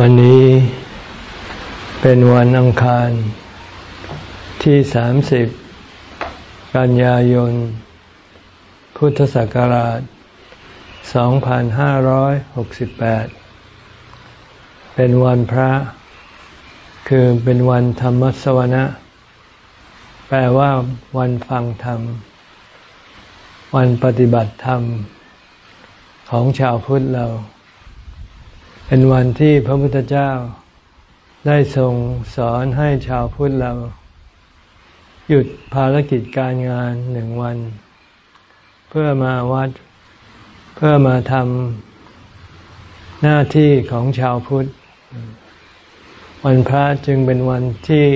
วันนี้เป็นวันอังคารที่ 30 กันยายน พุทธศักราช 2568 เป็นวันพระ คือเป็นวันธรรมสวนะ แปลว่าวันฟังธรรม วันปฏิบัติธรรม ของชาวพุทธเรา เป็นวันที่พระพุทธเจ้าได้ทรงสอนให้ชาวพุทธเรา หยุดภารกิจการงานหนึ่งวัน เพื่อมาวัด เพื่อมาทำหน้าที่ของชาวพุทธ วันพระจึงเป็นวันที่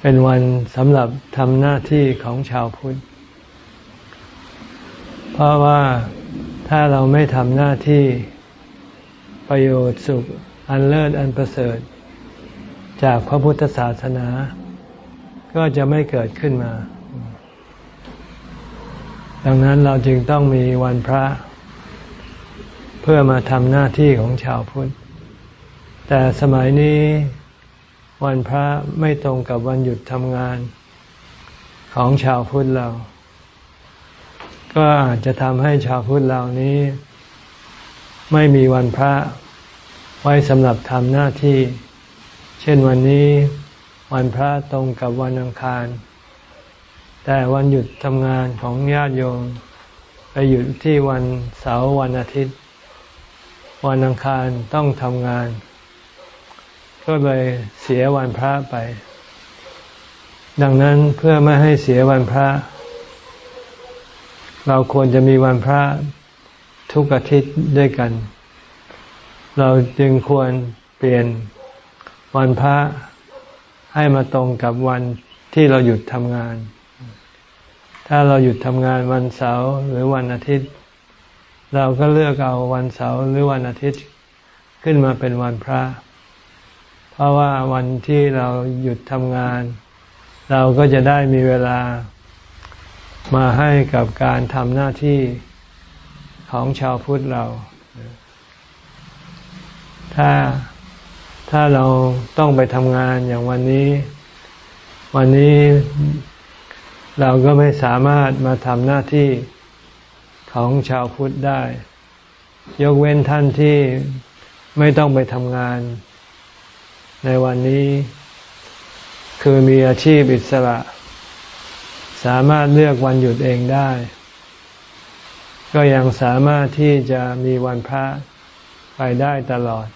เป็นวันสำหรับทำหน้าที่ของชาวพุทธ เพราะว่าถ้าเราไม่ทำหน้าที่ ประโยชน์สุขอันเลิศอันประเสริฐ จากพระพุทธศาสนา ก็จะไม่เกิดขึ้นมา ดังนั้นเราจึงต้องมีวันพระ เพื่อมาทำหน้าที่ของชาวพุทธ แต่สมัยนี้วันพระไม่ตรงกับวันหยุดทำงานของชาวพุทธเรา ก็อาจจะทำให้ชาวพุทธเหล่านี้ ไม่มีวันพระ ไว้สำหรับทำหน้าที่ เช่นวันนี้วันพระตรงกับวันอังคาร แต่วันหยุดทำงานของญาติโยมไปหยุดที่วันเสาร์วันอาทิตย์ วันอังคารต้องทำงาน ก็เลยเสียวันพระไป ดังนั้นเพื่อไม่ให้เสียวันพระ เราควรจะมีวันพระ ทุกอาทิตย์ด้วยกัน เราจึงควรเปลี่ยนวันพระให้มาตรงกับวันที่เราหยุดทำงาน ถ้าเราหยุดทำงานวันเสาร์หรือวันอาทิตย์ เราก็เลือกเอาวันเสาร์หรือวันอาทิตย์ขึ้นมาเป็นวันพระ เพราะว่าวันที่เราหยุดทำงาน เราก็จะได้มีเวลามาให้กับการทำหน้าที่ ของชาวพุทธเรา ถ้าถ้าเราต้องไปทำงานอย่างวันนี้ วันนี้เราก็ไม่สามารถมาทำหน้าที่ของชาวพุทธได้ ยกเว้นท่านที่ไม่ต้องไปทำงาน ในวันนี้ คือมีอาชีพอิสระ สามารถเลือกวันหยุดเองได้ ก็ยังสามารถที่จะมีวันพระไปได้ตลอด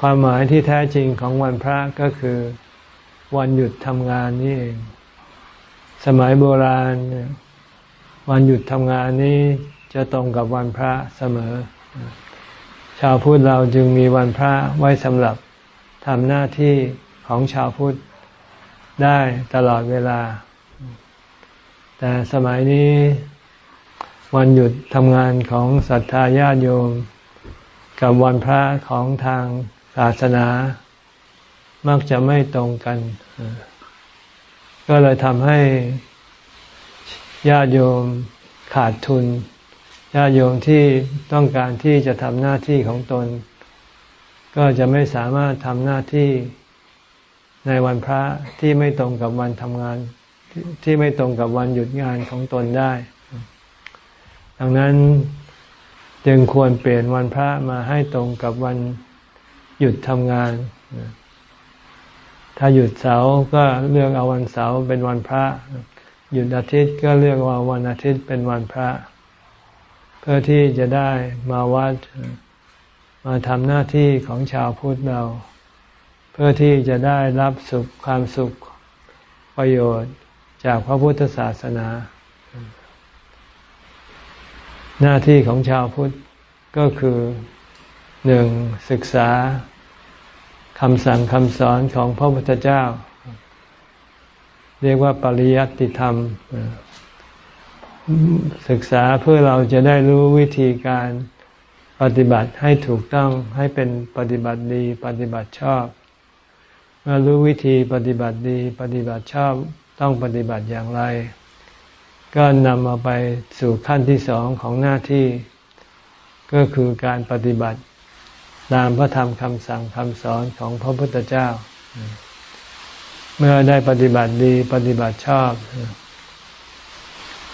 ความหมายที่แท้จริงของวันพระก็คือวันหยุดทำงานนี่เอง สมัยโบราณ วันหยุดทำงานนี้จะตรงกับวันพระเสมอ ชาวพุทธเราจึงมีวันพระไว้สำหรับทำหน้าที่ของชาวพุทธได้ตลอดเวลา แต่สมัยนี้ วันหยุดทำงานของศรัทธาญาติโยม กับวันพระของทางศาสนา มักจะไม่ตรงกัน ก็เลยทำให้ญาติโยมขาดทุนญาติโยมที่ต้องการที่จะทำหน้าที่ของตน ก็จะไม่สามารถทำหน้าที่ในวันพระที่ไม่ตรงกับวันทำงาน ที่ไม่ตรงกับวันหยุดงานของตนได้ ดังนั้นจึงควรเปลี่ยนวันพระมาให้ตรงกับวันหยุดทำงาน ถ้าหยุดเสาร์ก็เลือกเอาวันเสาร์เป็นวันพระ หยุดอาทิตย์ก็เลือกว่าวันอาทิตย์เป็นวันพระ เพื่อที่จะได้มาวัดมาทำหน้าที่ของชาวพุทธเรา เพื่อที่จะได้รับสุขความสุขประโยชน์จากพระพุทธศาสนา หน้าที่ของชาวพุทธก็คือหนึ่งศึกษาคำสั่งคำสอนของพระพุทธเจ้า เรียกว่าปริยัติธรรม ศึกษาเพื่อเราจะได้รู้วิธีการปฏิบัติให้ถูกต้องให้เป็นปฏิบัติดี ปฏิบัติชอบ เมื่อรู้วิธีปฏิบัติดี ปฏิบัติชอบต้องปฏิบัติอย่างไร ก็นำมาไปสู่ขั้นที่สองของหน้าที่ ก็คือการปฏิบัติ ตามพระธรรมคำสั่งคำสอนของพระพุทธเจ้า เมื่อได้ปฏิบัติดีปฏิบัติชอบ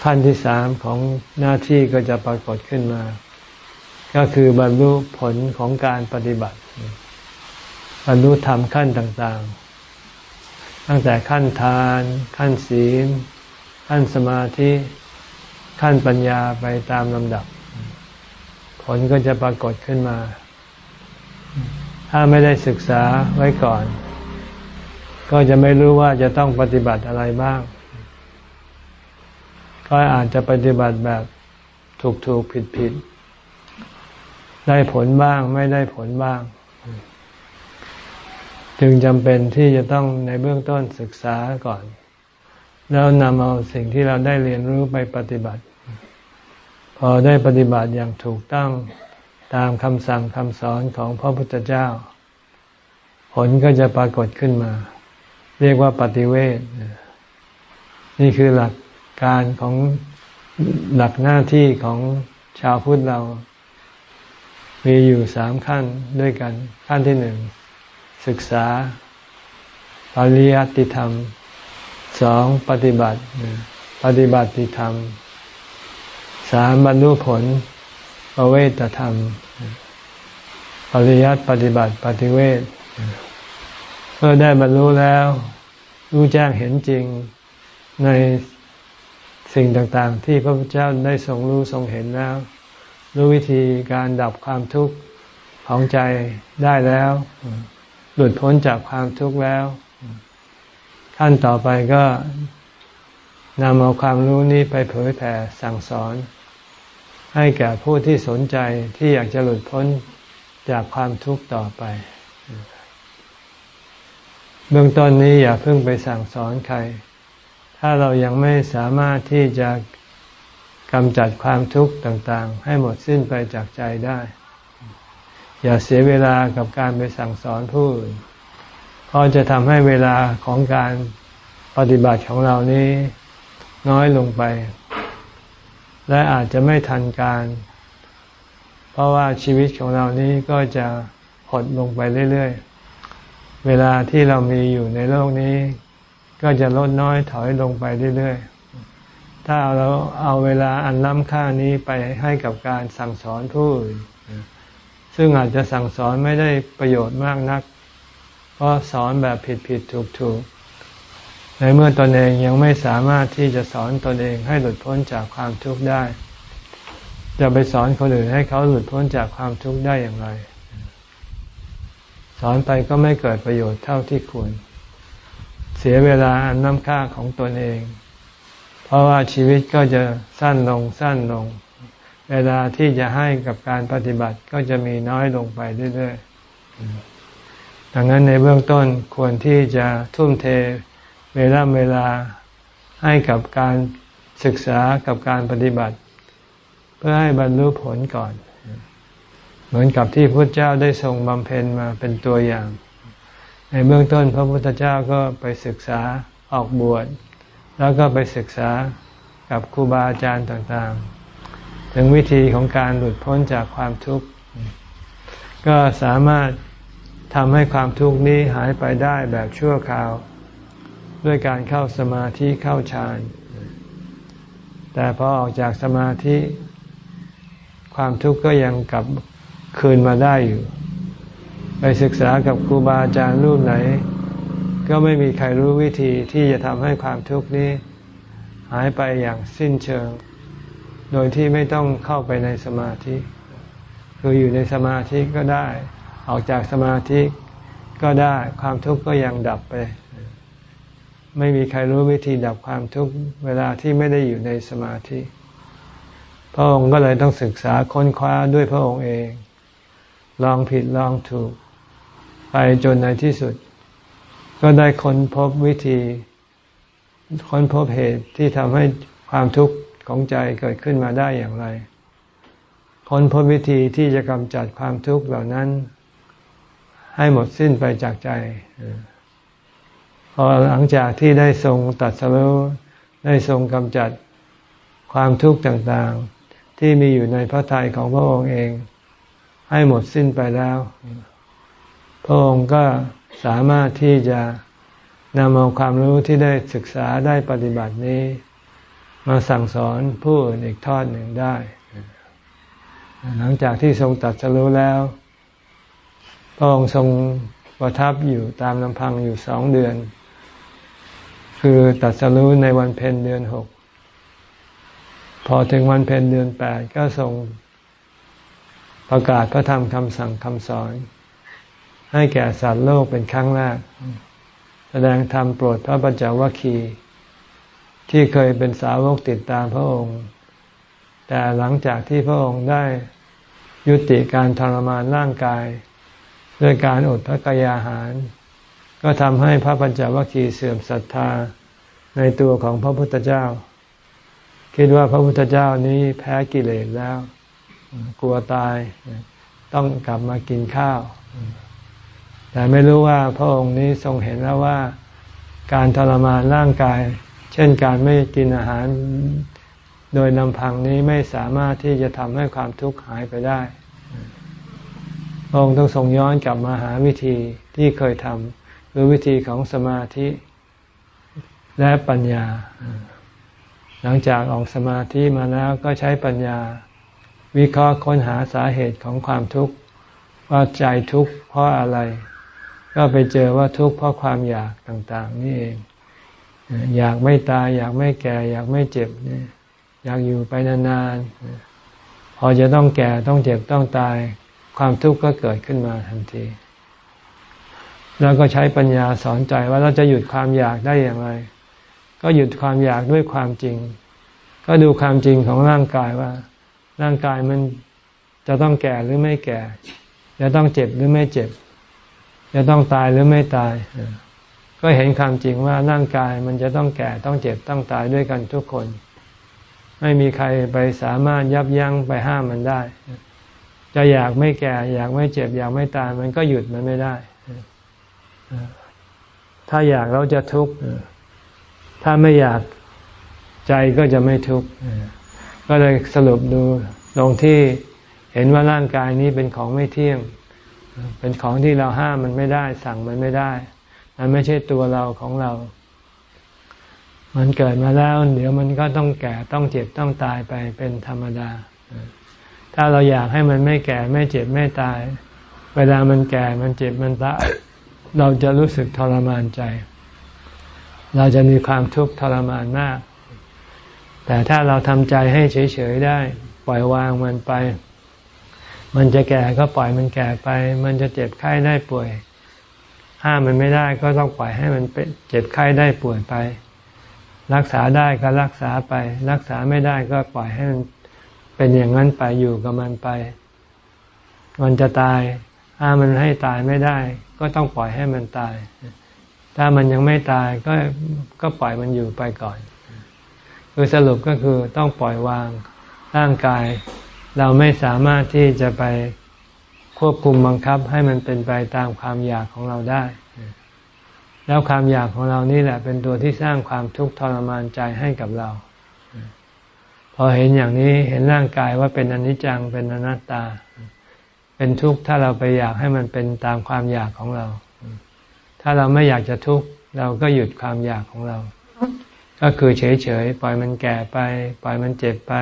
ขั้นที่สามของหน้าที่ก็จะปรากฏขึ้นมา ก็คือบรรลุผลของการปฏิบัติ บรรลุธรรมขั้นต่างๆ ตั้งแต่ขั้นทาน ขั้นศีล ขั้นสมาธิขั้นปัญญาไปตามลำดับ ผลก็จะปรากฏขึ้นมา ถ้าไม่ได้ศึกษาไว้ก่อน ก็จะไม่รู้ว่าจะต้องปฏิบัติอะไรบ้าง ก็อาจจะปฏิบัติแบบถูกถูกผิดผิดได้ผลบ้างไม่ได้ผลบ้าง จึงจำเป็นที่จะต้องในเบื้องต้นศึกษาก่อน แล้วนำเอาสิ่งที่เราได้เรียนรู้ไปปฏิบัติ พอได้ปฏิบัติอย่างถูกต้องตามคำสั่งคำสอนของพระพุทธเจ้า ผลก็จะปรากฏขึ้นมา เรียกว่าปฏิเวทนี่คือหลักการของหลักหน้าที่ของชาวพุทธเรา มีอยู่สามขั้นด้วยกัน ขั้นที่หนึ่ง ศึกษาปริยัติธรรม สองปฏิบัติ ปฏิบัติธรรมสามบรรลุผลปเวตธรรม ปริยัติปฏิบัติปฏิเวทเมื่อได้บรรลุแล้ว รู้แจ้งเห็นจริงในสิ่งต่างๆ ที่พระพุทธเจ้าได้ทรงรู้ทรงเห็นแล้ว รู้วิธีการดับความทุกข์ของใจได้แล้ว หลุดพ้นจากความทุกข์แล้ว ขั้นต่อไปก็นำเอาความรู้นี้ไปเผยแผ่สั่งสอน ให้แก่ผู้ที่สนใจที่อยากจะหลุดพ้นจากความทุกข์ต่อไป เบื้องต้นนี้อย่าเพิ่งไปสั่งสอนใคร ถ้าเรายังไม่สามารถที่จะกำจัดความทุกข์ต่างๆ ให้หมดสิ้นไปจากใจได้ อย่าเสียเวลากับการไปสั่งสอนผู้อื่น เพราะจะทำให้เวลาของการปฏิบัติของเรานี้น้อยลงไป และอาจจะไม่ทันการ เพราะว่าชีวิตของเรานี้ก็จะหดลงไปเรื่อยๆ เวลาที่เรามีอยู่ในโลกนี้ ก็จะลดน้อยถอยลงไปเรื่อยๆ ถ้าเราเอาเวลาอันล้ำค่านี้ไปให้กับการสั่งสอนผู้อื่นซึ่งอาจจะสั่งสอนไม่ได้ประโยชน์มากนัก เพราะสอนแบบผิดผิดถูกถูกในเมื่อตนเองยังไม่สามารถที่จะสอนตนเองให้หลุดพ้นจากความทุกข์ได้ จะไปสอนคนอื่นให้เขาหลุดพ้นจากความทุกข์ได้อย่างไร สอนไปก็ไม่เกิดประโยชน์เท่าที่ควร เสียเวลาอันน้ำค่าของตนเอง เพราะว่าชีวิตก็จะสั้นลงสั้นลง เวลาที่จะให้กับการปฏิบัติก็จะมีน้อยลงไปเรื่อยๆ ดังนั้นในเบื้องต้นควรที่จะทุ่มเทเวลาเวลาให้กับการศึกษากับการปฏิบัติ เพื่อให้บรรลุผลก่อน เหมือนกับที่พระเจ้าได้ทรงบำเพ็ญมาเป็นตัวอย่าง ในเบื้องต้นพระพุทธเจ้าก็ไปศึกษาออกบวชแล้วก็ไปศึกษากับครูบาอาจารย์ต่างๆ ถึงวิธีของการหลุดพ้นจากความทุกข์ ก็สามารถ ทำให้ความทุกข์นี้หายไปได้แบบชั่วคราว ด้วยการเข้าสมาธิเข้าฌาน แต่พอออกจากสมาธิ ความทุกข์ก็ยังกลับคืนมาได้อยู่ ไปศึกษากับครูบาอาจารย์รูปไหน ก็ไม่มีใครรู้วิธีที่จะทำให้ความทุกข์นี้ หายไปอย่างสิ้นเชิง โดยที่ไม่ต้องเข้าไปในสมาธิ คืออยู่ในสมาธิก็ได้ ออกจากสมาธิก็ได้ความทุกข์ก็ยังดับไป ไม่มีใครรู้วิธีดับความทุกข์เวลาที่ไม่ได้อยู่ในสมาธิ พระองค์ก็เลยต้องศึกษาค้นคว้าด้วยพระองค์เอง ลองผิดลองถูก ไปจนในที่สุด ก็ได้ค้นพบวิธี ค้นพบเหตุที่ทำให้ความทุกข์ของใจเกิดขึ้นมาได้อย่างไร ค้นพบวิธีที่จะกำจัดความทุกข์เหล่านั้น ให้หมดสิ้นไปจากใจพอหลังจากที่ได้ทรงตัดสรุได้ทรงกำจัดความทุกข์ต่างๆ ที่มีอยู่ในพระทัยของพระองค์เอง ให้หมดสิ้นไปแล้ว พระองค์ก็สามารถที่จะนำเอาความรู้ที่ได้ศึกษาได้ปฏิบัตินี้ มาสั่งสอนผู้อื่นอีกทอดหนึ่งได้ หลังจากที่ทรงตัดสรู้แล้ว พระองค์ทรงประทับอยู่ตามลำพังอยู่สองเดือน คือตัดสรู้ในวันเพ็ญเดือนหกพอถึงวันเพ็ญเดือนแปดก็ทรงประกาศพระธรรมคำสั่งคำสอน ให้แก่สัตว์โลกเป็นครั้งแรก แสดงธรรมโปรดพระปัญจวัคคีย์ที่เคยเป็นสาวกติดตามพระองค์ แต่หลังจากที่พระองค์ได้ยุติการทรมานร่างกาย ด้วยการอดพระกายอาหาร ก็ทำให้พระปัญจวัคคีย์เสื่อมศรัทธาในตัวของพระพุทธเจ้า คิดว่าพระพุทธเจ้านี้แพ้กิเลสแล้ว กลัวตายต้องกลับมากินข้าว แต่ไม่รู้ว่าพระองค์นี้ทรงเห็นแล้วว่าการทรมานร่างกาย เช่นการไม่กินอาหารโดยลำพังนี้ไม่สามารถที่จะทำให้ความทุกข์หายไปได้ องค์ต้องทรงย้อนกลับมาหาวิธีที่เคยทำคือวิธีของสมาธิและปัญญา หลังจากออกสมาธิมาแล้วก็ใช้ปัญญา วิเคราะห์ค้นหาสาเหตุของความทุกข์ว่าใจทุกข์เพราะอะไร ก็ไปเจอว่าทุกข์เพราะความอยากต่างๆ นี่เองอยากไม่ตาย อยากไม่แก่ อยากไม่เจ็บอยากอยู่ไปนานๆพอจะต้องแก่ต้องเจ็บต้องตาย ความทุกข์ก็เกิดขึ้นมาทันที แล้วก็ใช้ปัญญาสอนใจว่าเราจะหยุดความอยากได้อย่างไร ก็หยุดความอยากด้วยความจริง ก็ดูความจริงของร่างกายว่า ร่างกายมันจะต้องแก่หรือไม่แก่ จะต้องเจ็บหรือไม่เจ็บ จะต้องตายหรือไม่ตาย ก็เห็นความจริงว่าร่างกายมันจะต้องแก่ต้องเจ็บต้องตายด้วยกันทุกคน ไม่มีใครไปสามารถยับยั้งไปห้ามมันได้ จะอยากไม่แก่ อยากไม่เจ็บ อยากไม่ตาย มันก็หยุดมันไม่ได้ ถ้าอยากเราจะทุกข์ถ้าไม่อยากใจก็จะไม่ทุกข์ก็เลยสรุปดูลงที่เห็นว่าร่างกายนี้เป็นของไม่เที่ยง เป็นของที่เราห้ามมันไม่ได้ สั่งมันไม่ได้มันไม่ใช่ตัวเราของเรา มันเกิดมาแล้ว เดี๋ยวมันก็ต้องแก่ต้องเจ็บต้องตายไปเป็นธรรมดา ถ้าเราอยากให้มันไม่แก่ไม่เจ็บไม่ตาย เวลามันแก่มันเจ็บมันตายเราจะรู้สึกทรมานใจ เราจะมีความทุกข์ทรมานมาก แต่ถ้าเราทำใจให้เฉยๆได้ ปล่อยวางมันไป มันจะแก่ก็ปล่อยมันแก่ไป มันจะเจ็บไข้ได้ป่วย ห้ามมันไม่ได้ก็ต้องปล่อยให้มันเป็นเจ็บไข้ได้ป่วยไป รักษาได้ก็รักษาไป รักษาไม่ได้ก็ปล่อยให้มัน เป็นอย่างนั้นไปอยู่กับมันไป มันจะตายห้ามันให้ตายไม่ได้ ก็ต้องปล่อยให้มันตาย ถ้ามันยังไม่ตายก็ก็ปล่อยมันอยู่ไปก่อน คือสรุปก็คือต้องปล่อยวางร่างกาย เราไม่สามารถที่จะไปควบคุมบังคับให้มันเป็นไปตามความอยากของเราได้ แล้วความอยากของเรานี่แหละเป็นตัวที่สร้างความทุกข์ทรมานใจให้กับเรา พอเห็นอย่างนี้เห็นร่างกายว่าเป็นอนิจจังเป็นอนัตตา เป็นทุกข์ถ้าเราไปอยากให้มันเป็นตามความอยากของเรา ถ้าเราไม่อยากจะทุกข์เราก็หยุดความอยากของเรา ก็คือเฉยๆปล่อยมันแก่ไป ปล่อยมันเจ็บไป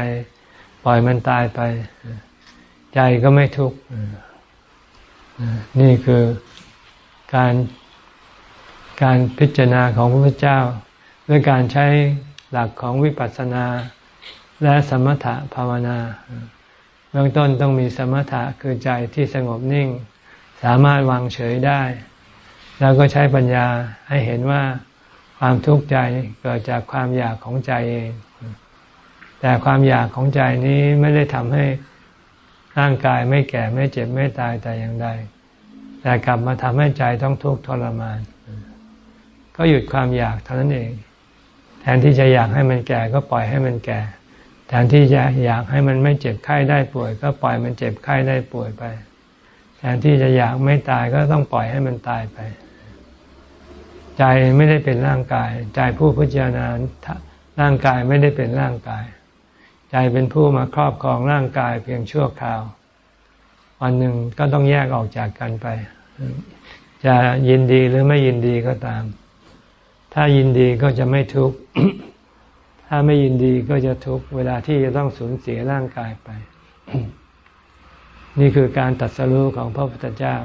ปล่อยมันตายไป ใจก็ไม่ทุกข์นี่คือการการพิจารณาของพระพุทธเจ้า ด้วยการใช้หลักของวิปัสสนา และสมถะภาวนา เบื้องต้นต้องมีสมถะคือใจที่สงบนิ่ง สามารถวางเฉยได้ แล้วก็ใช้ปัญญาให้เห็นว่าความทุกข์ใจเกิดจากความอยากของใจเอง แต่ความอยากของใจนี้ไม่ได้ทำให้ร่างกายไม่แก่ไม่เจ็บไม่ตายแต่อย่างใด แต่กลับมาทำให้ใจต้องทุกข์ทรมาน ก็หยุดความอยากเท่านั้นเอง แทนที่จะอยากให้มันแก่ก็ปล่อยให้มันแก่ แทนที่จะอยากให้มันไม่เจ็บไข้ได้ป่วย ก็ปล่อยมันเจ็บไข้ได้ป่วยไป แทนที่จะอยากไม่ตายก็ต้องปล่อยให้มันตายไป ใจไม่ได้เป็นร่างกาย ใจผู้พิจารณาร่างกายไม่ได้เป็นร่างกาย ใจเป็นผู้มาครอบครองร่างกายเพียงชั่วคราววันหนึ่งก็ต้องแยกออกจากกันไป จะยินดีหรือไม่ยินดีก็ตาม ถ้ายินดีก็จะไม่ทุกข์ ถ้าไม่ยินดีก็จะทุกข์เวลาที่จะต้องสูญเสียร่างกายไป นี่คือการตัดสรู้ของพระพุทธเจ้า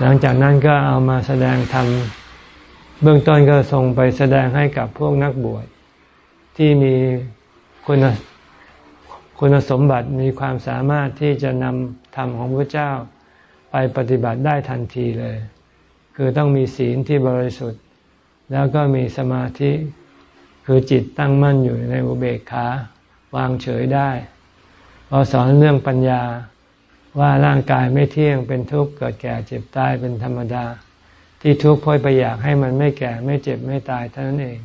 หลังจากนั้นก็เอามาแสดงธรรมเบื้องต้นก็ทรงไปแสดงให้กับพวกนักบวชที่มีคุณคุณสมบัติมีความสามารถที่จะนำธรรมของพระเจ้าไปปฏิบัติได้ทันทีเลย คือต้องมีศีลที่บริสุทธิ์ แล้วก็มีสมาธิ คือจิตตั้งมั่นอยู่ในอุเบกขาวางเฉยได้พอสอนเรื่องปัญญาว่าร่างกายไม่เที่ยงเป็นทุกข์เกิดแก่เจ็บตายเป็นธรรมดา ที่ทุกข์เพราะไปอยากให้มันไม่แก่ไม่เจ็บไม่ตายเท่านั้นเอง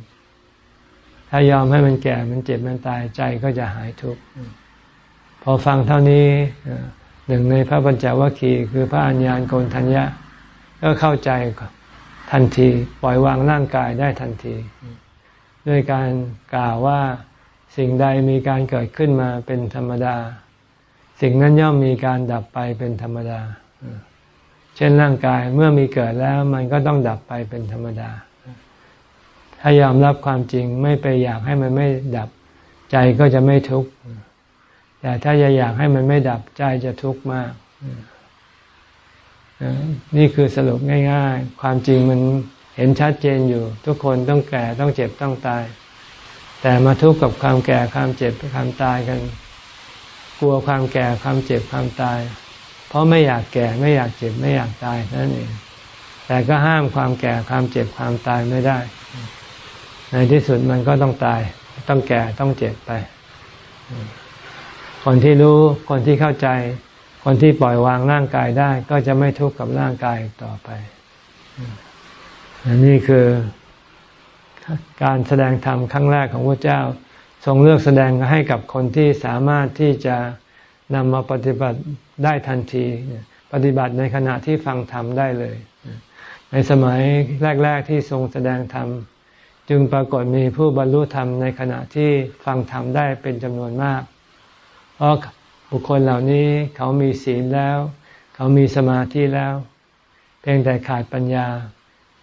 ถ้ายอมให้มันแก่มันเจ็บมันตายใจก็จะหายทุกข์พอฟังเท่านี้หนึ่งในพระปัญจวัคคีย์คือพระอัญญาณโกนทัญญะ ก็เข้าใจทันที ปล่อยวางร่างกายได้ทันที ด้วยการกล่าวว่าสิ่งใดมีการเกิดขึ้นมาเป็นธรรมดา สิ่งนั้นย่อมมีการดับไปเป็นธรรมดา เช่นร่างกายเมื่อมีเกิดแล้วมันก็ต้องดับไปเป็นธรรมดา ถ้ายอมรับความจริงไม่ไปอยากให้มันไม่ดับใจก็จะไม่ทุกข์แต่ถ้าจะอยากให้มันไม่ดับใจจะทุกข์มาก นี่คือสรุปง่าย ๆ ความจริงมัน เห็นชัดเจนอยู่ ทุกคนต้องแก่ต้องเจ็บต้องตาย แต่มาทุกข์กับความแก่ความเจ็บความตายกัน กลัวความแก่ความเจ็บความตาย เพราะไม่อยากแก่ไม่อยากเจ็บไม่อยากตายนั่นเองแต่ก็ห้ามความแก่ความเจ็บความตายไม่ได้ ในที่สุดมันก็ต้องตาย ต้องแก่ต้องเจ็บไป คนที่รู้คนที่เข้าใจ คนที่ปล่อยวางร่างกายได้ ก็จะไม่ทุกข์กับร่างกายต่อไป อันนี้คือการแสดงธรรมครั้งแรกของพระเจ้า ทรงเลือกแสดงให้กับคนที่สามารถที่จะนำมาปฏิบัติได้ทันที ปฏิบัติในขณะที่ฟังธรรมได้เลย ในสมัยแรก ๆ ที่ทรงแสดงธรรม จึงปรากฏมีผู้บรรลุธรรมในขณะที่ฟังธรรมได้เป็นจำนวนมาก เพราะบุคคลเหล่านี้เขามีศีลแล้ว เขามีสมาธิแล้ว เพียงแต่ขาดปัญญา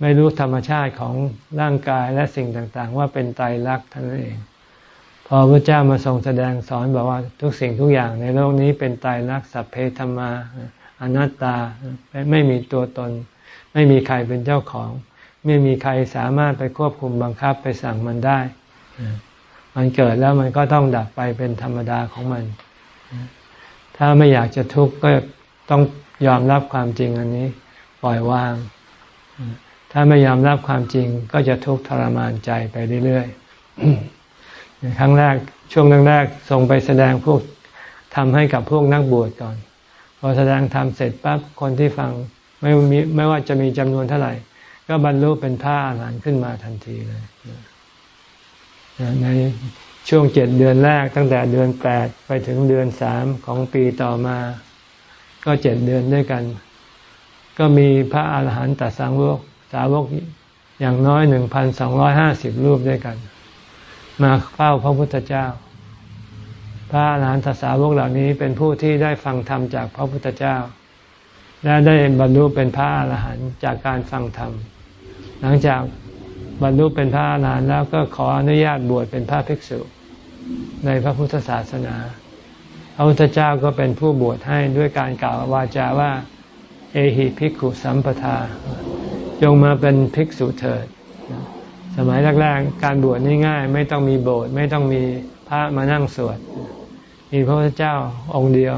ไม่รู้ธรรมชาติของร่างกายและสิ่งต่างๆ ว่าเป็นไตรลักษณ์ท่านเอง พอพระเจ้ามาทรงแสดงสอนบอกว่าทุกสิ่งทุกอย่างในโลกนี้เป็นไตรลักษณ์สัพเพธรรมาอนัตตาไม่มีตัวตน ไม่มีใครเป็นเจ้าของ ไม่มีใครสามารถไปควบคุมบังคับไปสั่งมันได้ มันเกิดแล้วมันก็ต้องดับไปเป็นธรรมดาของมัน ถ้าไม่อยากจะทุกข์ก็ต้องยอมรับความจริงอันนี้ ปล่อยวาง ถ้าไม่ยอมรับความจริงก็จะทุกข์ทรมานใจไปเรื่อยๆครั้งแรกช่วงแรกๆส่งไปแสดงพวกทำให้กับพวกนักบวชก่อน พอแสดงทำเสร็จปั๊บคนที่ฟังไม่มีไม่ว่าจะมีจำนวนเท่าไหร่ ก็บรรลุเป็นพระอรหันต์ขึ้นมาทันทีเลยในช่วงเจ็ดเดือนแรกตั้งแต่เดือนแปดไปถึงเดือนสามของปีต่อมา ก็เจ็ดเดือนด้วยกัน ก็มีพระอาหารหันตสาวก สาวกอย่างน้อยหนึ่งพันสองร้อยห้าสิบรูปด้วยกัน มาเฝ้าพระพุทธเจ้า พระอรหันตสาวกเหล่านี้เป็นผู้ที่ได้ฟังธรรมจากพระพุทธเจ้า และได้บรรลุเป็นพระอรหันต์จากการฟังธรรม หลังจากบรรลุเป็นพระอรหันต์แล้วก็ขออนุญาตบวชเป็นพระภิกษุในพระพุทธศาสนาพระพุทธเจ้าก็เป็นผู้บวชให้ด้วยการกล่าววาจาว่า เอหิภิกขุสัมปทา จงมาเป็นภิกษุเถิด สมัยแรกๆ การบวชนี่ง่าย ไม่ต้องมีโบสถ์ไม่ต้องมีพระมานั่งสวด มีพระพุทธเจ้าองค์เดียว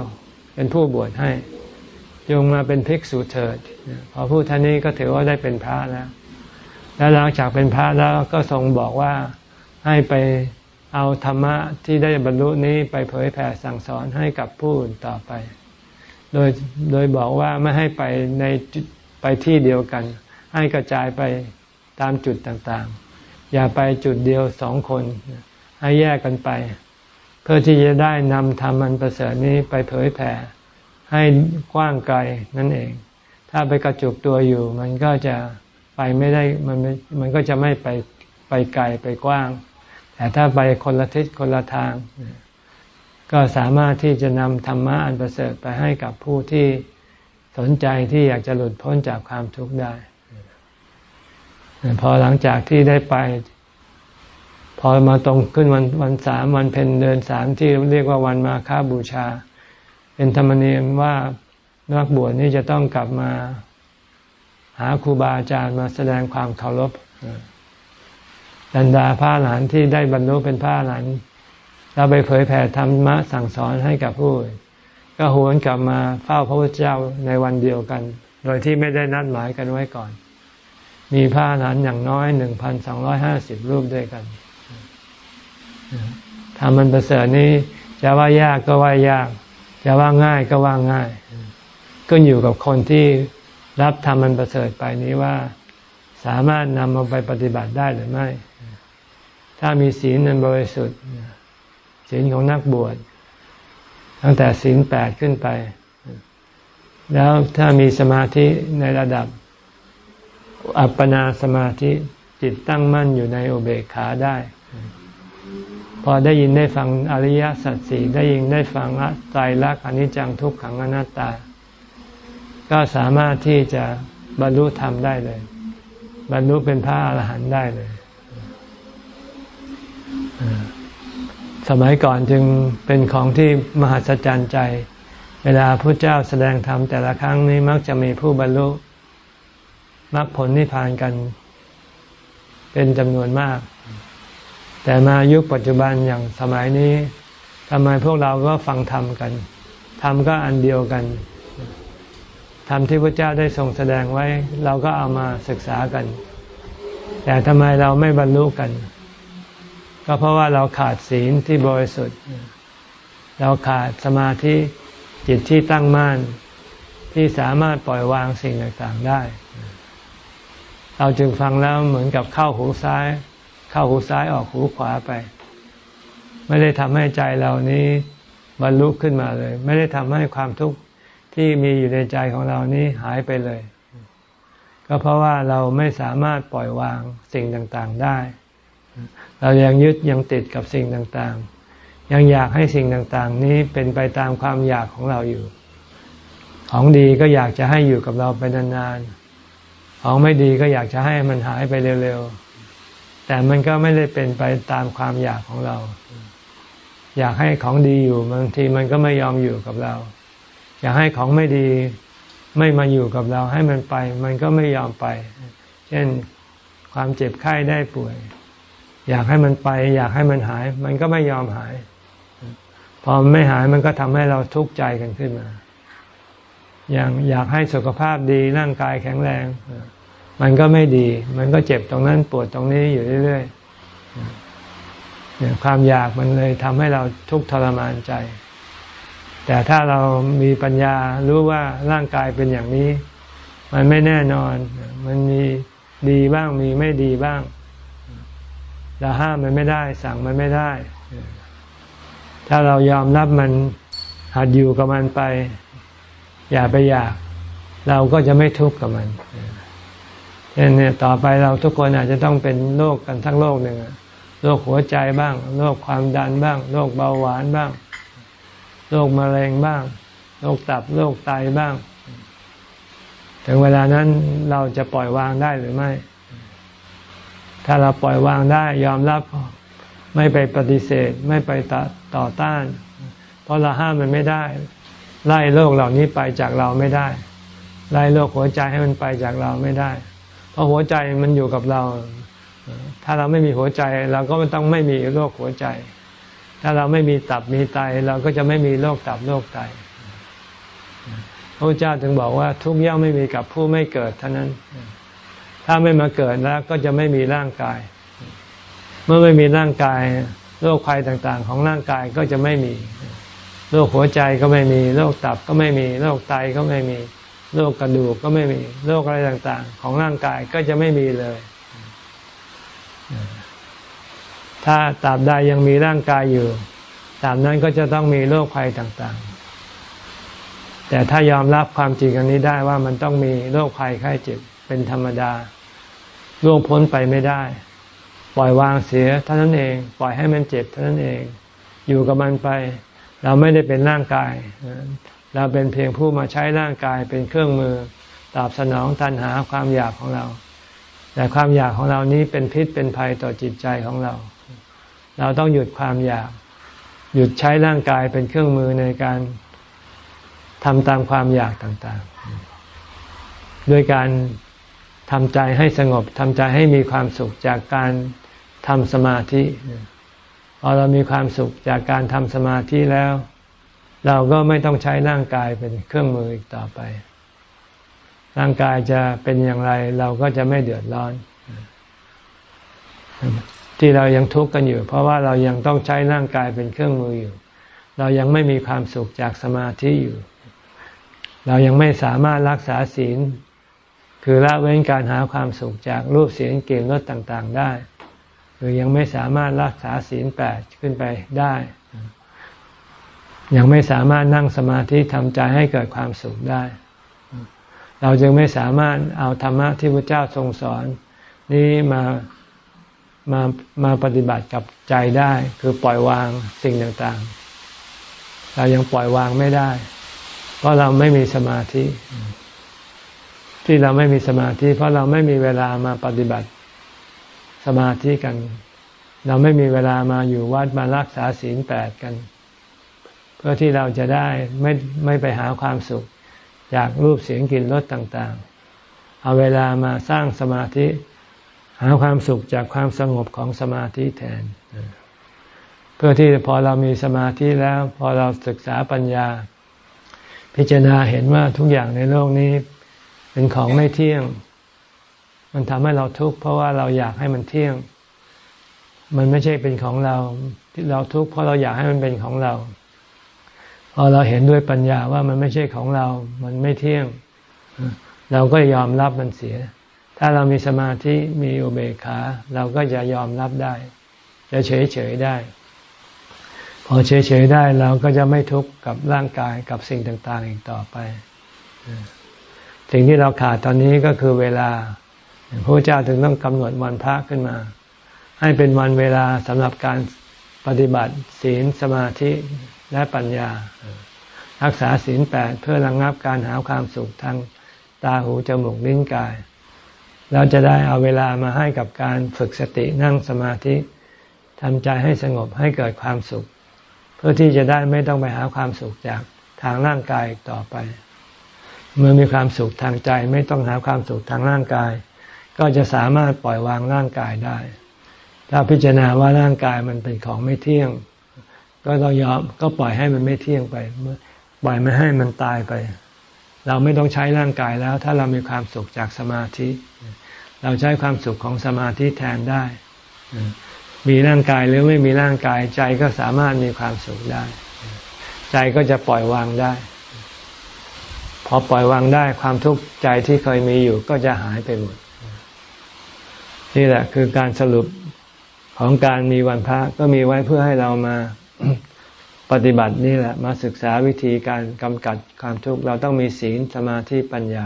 เป็นผู้บวชให้ จงมาเป็นภิกษุเถิด พอพูดท่านี้ก็ถือว่าได้เป็นพระแล้ว แล้วหลังจากเป็นพระแล้วก็ทรงบอกว่าให้ไปเอาธรรมะที่ได้บรรลุนี้ไปเผยแผ่สั่งสอนให้กับผู้อื่นต่อไป โดยโดยบอกว่าไม่ให้ไปในไปที่เดียวกัน ให้กระจายไปตามจุดต่างๆ อย่าไปจุดเดียวสองคน ให้แยกกันไป เพื่อที่จะได้นำธรรมันประเสริฐนี้ไปเผยแผ่ให้กว้างไกลนั่นเอง ถ้าไปกระจุกตัวอยู่ มันก็จะไปไม่ได้มันมันก็จะไม่ไปไปไกลไปกว้างแแต่ถ้าไปคนละทิศคนละทาง ก็สามารถที่จะนำธรรมะอันประเสริฐไปให้กับผู้ที่สนใจที่อยากจะหลุดพ้นจากความทุกข์ได้ พอหลังจากที่ได้ไป พอมาตรงขึ้นวันวันสามวันเพ็ญเดือนสามที่เรียกว่าวันมาฆบูชา เป็นธรรมเนียมว่านักบวชนี่จะต้องกลับมาหาครูบาอาจารย์มาแสดงความเคารพดันดาพระหลานที่ได้บรรลุเป็นพระหลาน เราไปเผยแผ่ธรรมะสั่งสอนให้กับผู้ก็หวนกลับมาเฝ้าพระพุทธเจ้าในวันเดียวกัน โดยที่ไม่ได้นัดหมายกันไว้ก่อน มีพระหลานอย่างน้อยหนึ่งพันสองร้อยห้าสิบรูปด้วยกันทำมันประเสริฐนี้จะว่ายากก็ว่ายาก จะว่าง่ายก็ว่าง่าย ก็อยู่กับคนที่รับทำมันประเสริฐไปนี้ว่า สามารถนำมาไปปฏิบัติได้หรือไม่ ถ้ามีศีลนั้นบริสุทธิ์ ศีลของนักบวชตั้งแต่ศีลแปดขึ้นไป แล้วถ้ามีสมาธิในระดับ อัปปนาสมาธิจิตตั้งมั่นอยู่ในอุเบกขาได้ พอได้ยินได้ฟังอริยสัจสี่ได้ยินได้ฟังไตรลักอนิจจังทุกขังอนัตตา ก็สามารถที่จะบรรลุธรรมได้เลย บรรลุเป็นพระอรหันต์ได้เลย สมัยก่อนจึงเป็นของที่มหัศจรรย์ใจ เวลาพระเจ้าแสดงธรรมแต่ละครั้งนี้มักจะมีผู้บรรลุมรรคผลนิพพานกัน เป็นจำนวนมาก แต่มายุคปัจจุบันอย่างสมัยนี้ทำไมพวกเราก็ฟังธรรมกันธรรมก็อันเดียวกันธรรมที่พระเจ้าได้ทรงแสดงไว้ เราก็เอามาศึกษากัน แต่ทำไมเราไม่บรรลุกัน ก็เพราะว่าเราขาดศีลที่บริสุทธิ์ เราขาดสมาธิจิตที่ตั้งมั่นที่สามารถปล่อยวางสิ่งต่างๆได้ เราจึงฟังแล้วเหมือนกับเข้าหูซ้าย เข้าหูซ้ายออกหูขวาไป ไม่ได้ทำให้ใจเรานี้บรรลุขึ้นมาเลย ไม่ได้ทำให้ความทุกข์ที่มีอยู่ในใจของเรานี้หายไปเลย ก็เพราะว่าเราไม่สามารถปล่อยวางสิ่งต่างๆได้ เรายังยึดยังติดกับสิ่งต่างๆ ยังอยากให้สิ่งต่างๆ นี้เป็นไปตามความอยากของเราอยู่ ของดีก็อยากจะให้อยู่กับเราไปนานๆ ของไม่ดีก็อยากจะให้มันหายไปเร็วๆ แต่มันก็ไม่ได้เป็นไปตามความอยากของเรา อยากให้ของดีอยู่บางทีมันก็ไม่ยอมอยู่กับเรา อยากให้ของไม่ดีไม่มาอยู่กับเราให้มันไป มันก็ไม่ยอมไป เช่นความเจ็บไข้ได้ป่วย อยากให้มันไป อยากให้มันหาย มันก็ไม่ยอมหาย พอไม่หายมันก็ทำให้เราทุกข์ใจกันขึ้นมา อย่างอยากให้สุขภาพดีร่างกายแข็งแรง มันก็ไม่ดี มันก็เจ็บตรงนั้นปวดตรงนี้อยู่เรื่อยๆความอยากมันเลยทำให้เราทุกข์ทรมานใจ แต่ถ้าเรามีปัญญารู้ว่าร่างกายเป็นอย่างนี้ มันไม่แน่นอน มันมีดีบ้างมีไม่ดีบ้าง เราห้ามมันไม่ได้ สั่งมันไม่ได้ ถ้าเรายอมรับมันหัดอยู่กับมันไป อย่าไปอยาก เราก็จะไม่ทุกข์กับมันเช่นเนี่ยต่อไปเราทุกคนอาจจะต้องเป็นโรคกันทั้งโลกหนึ่งโรคหัวใจบ้างโรคความดันบ้างโรคเบาหวานบ้างโรคมะเร็งบ้างโรคตับโรคไตบ้าง ถึงเวลานั้นเราจะปล่อยวางได้หรือไม่ ถ้าเราปล่อยวางได้ยอมรับไม่ไปปฏิเสธ ไม่ไปต่อต้าน เพราะเราห้ามมันไม่ได้ ไล่โรคเหล่านี้ไปจากเราไม่ได้ ไล่โรคหัวใจให้มันไปจากเราไม่ได้ เพราะหัวใจมันอยู่กับเรา ถ้าเราไม่มีหัวใจ เราก็ไม่ต้องไม่มีโรคหัวใจ ถ้าเราไม่มีตับมีไต เราก็จะไม่มีโรคตับโรคไตพระเจ้าถึงบอกว่าทุกย่อมไม่มีกับผู้ไม่เกิดเท่านั้น ถ้าไม่มาเกิดแล้วก็จะไม่มีร่างกาย เมื่อไม่มีร่างกายโรคภัยต่างๆ ของร่างกายก็จะไม่มีโรคหัวใจก็ไม่มีโรคตับก็ไม่มีโรคไตก็ไม่มีโรคกระดูกก็ไม่มีโรคอะไรต่างๆ ของร่างกายก็จะไม่มีเลย ถ้าตราบใดยังมีร่างกายอยู่ตาบนั้นก็จะต้องมีโรคภัยต่างๆ แต่ถ้ายอมรับความจริงอันนี้ได้ว่ามันต้องมีโรคภัยไข้เจ็บเป็นธรรมดา ล่วงพ้นไปไม่ได้ ปล่อยวางเสียเท่านั้นเอง ปล่อยให้มันเจ็บเท่านั้นเอง อยู่กับมันไป เราไม่ได้เป็นร่างกาย เราเป็นเพียงผู้มาใช้ร่างกายเป็นเครื่องมือตอบสนองตันหาความอยากของเรา แต่ความอยากของเรานี้เป็นพิษเป็นภัยต่อจิตใจของเรา เราต้องหยุดความอยาก หยุดใช้ร่างกายเป็นเครื่องมือในการทำตามความอยากต่างๆ ด้วยการ ทำใจให้สงบทำใจให้มีความสุขจากการทำสมาธิพอเรามีความสุขจากการทำสมาธิแล้ว เราก็ไม่ต้องใช้ร่างกายเป็นเครื่องมืออีกต่อไป ร่างกายจะเป็นอย่างไร เราก็จะไม่เดือดร้อน ที่เรายังทุกข์กันอยู่ เพราะว่าเรายังต้องใช้ร่างกายเป็นเครื่องมืออยู่ เรายังไม่มีความสุขจากสมาธิอยู่ เรายังไม่สามารถรักษาศีล คือละเว้นการหาความสุขจากรูปเสียงกลิ่นรสต่างๆได้หรือยังไม่สามารถรักษาศีลแปดขึ้นไปได้ ยังไม่สามารถนั่งสมาธิทำใจให้เกิดความสุขได้ เราจึงไม่สามารถเอาธรรมะที่พระเจ้าทรงสอน นี้มามามาปฏิบัติกับใจได้ คือปล่อยวางสิ่งต่างๆ เรายังปล่อยวางไม่ได้ เพราะเราไม่มีสมาธิ ที่เราไม่มีสมาธิเพราะเราไม่มีเวลามาปฏิบัติสมาธิกัน เราไม่มีเวลามาอยู่วัดมารักษาศีลแปดกัน เพื่อที่เราจะได้ไม่ไม่ไปหาความสุขจากรูปเสียงกลิ่นรสต่าง ๆ เอาเวลามาสร้างสมาธิ หาความสุขจากความสงบของสมาธิแทน เพื่อที่พอเรามีสมาธิแล้ว พอเราศึกษาปัญญา พิจารณาเห็นว่าทุกอย่างในโลกนี้ เป็นของไม่เที่ยง มันทำให้เราทุกข์เพราะว่าเราอยากให้มันเที่ยง มันไม่ใช่เป็นของเรา ที่เราทุกข์เพราะเราอยากให้มันเป็นของเรา พอเราเห็นด้วยปัญญาว่ามันไม่ใช่ของเรา มันไม่เที่ยง เราก็ยอมรับมันเสีย ถ้าเรามีสมาธิมีอุเบกขา เราก็จะยอมรับได้ จะเฉยเฉยได้พอเฉยเฉยได้เราก็จะไม่ทุกข์กับร่างกายกับสิ่งต่าง ๆ อีกต่อไป สิ่งที่เราขาดตอนนี้ก็คือเวลาพระเจ้าถึงต้องกำหนดวันพระขึ้นมา ให้เป็นวันเวลาสำหรับการปฏิบัติศีลสมาธิและปัญญา รักษาศีลแปดเพื่อระงงับการหาความสุขทางตาหูจมูกลิ้นกาย เราจะได้เอาเวลามาให้กับการฝึกสตินั่งสมาธิทำใจให้สงบให้เกิดความสุข เพื่อที่จะได้ไม่ต้องไปหาความสุขจากทางร่างกายต่อไป เมื่อมีความสุขทางใจไม่ต้องหาความสุขทางร่างกาย ก็จะสามารถปล่อยวางร่างกายได้ ถ้าพิจารณาว่าร่างกายมันเป็นของไม่เที่ยง ก็เรายอมก็ปล่อยให้มันไม่เที่ยงไปปล่อยไม่ให้มันตายไป เราไม่ต้องใช้ร่างกายแล้ว ถ้าเรามีความสุขจากสมาธิ เราใช้ความสุขของสมาธิแทนได้ มีร่างกายหรือไม่มีร่างกายใจก็สามารถมีความสุขได้ ใจก็จะปล่อยวางได้ พอปล่อยวางได้ความทุกข์ใจที่เคยมีอยู่ก็จะหายไปหมด นี่แหละคือการสรุปของการมีวันพระก็มีไว้เพื่อให้เรามาปฏิบัตินี่แหละ มาศึกษาวิธีการกำกัดความทุกข์เราต้องมีศีลสมาธิปัญญา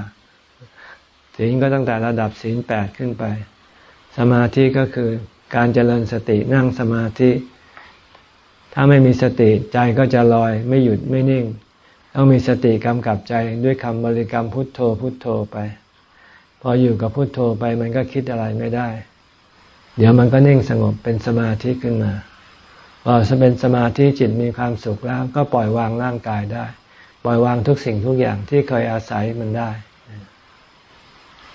ศีลก็ตั้งแต่ระดับศีลแปดขึ้นไป สมาธิก็คือการเจริญสตินั่งสมาธิ ถ้าไม่มีสติใจก็จะลอยไม่หยุดไม่นิ่ง ต้องมีสติกำกับใจด้วยคำบริกรรมพุทโธพุทโธไป พออยู่กับพุทโธไปมันก็คิดอะไรไม่ได้ เดี๋ยวมันก็นิ่งสงบเป็นสมาธิขึ้นมา พอจะเป็นสมาธิจิตมีความสุขแล้วก็ปล่อยวางร่างกายได้ ปล่อยวางทุกสิ่งทุกอย่างที่เคยอาศัยมันได้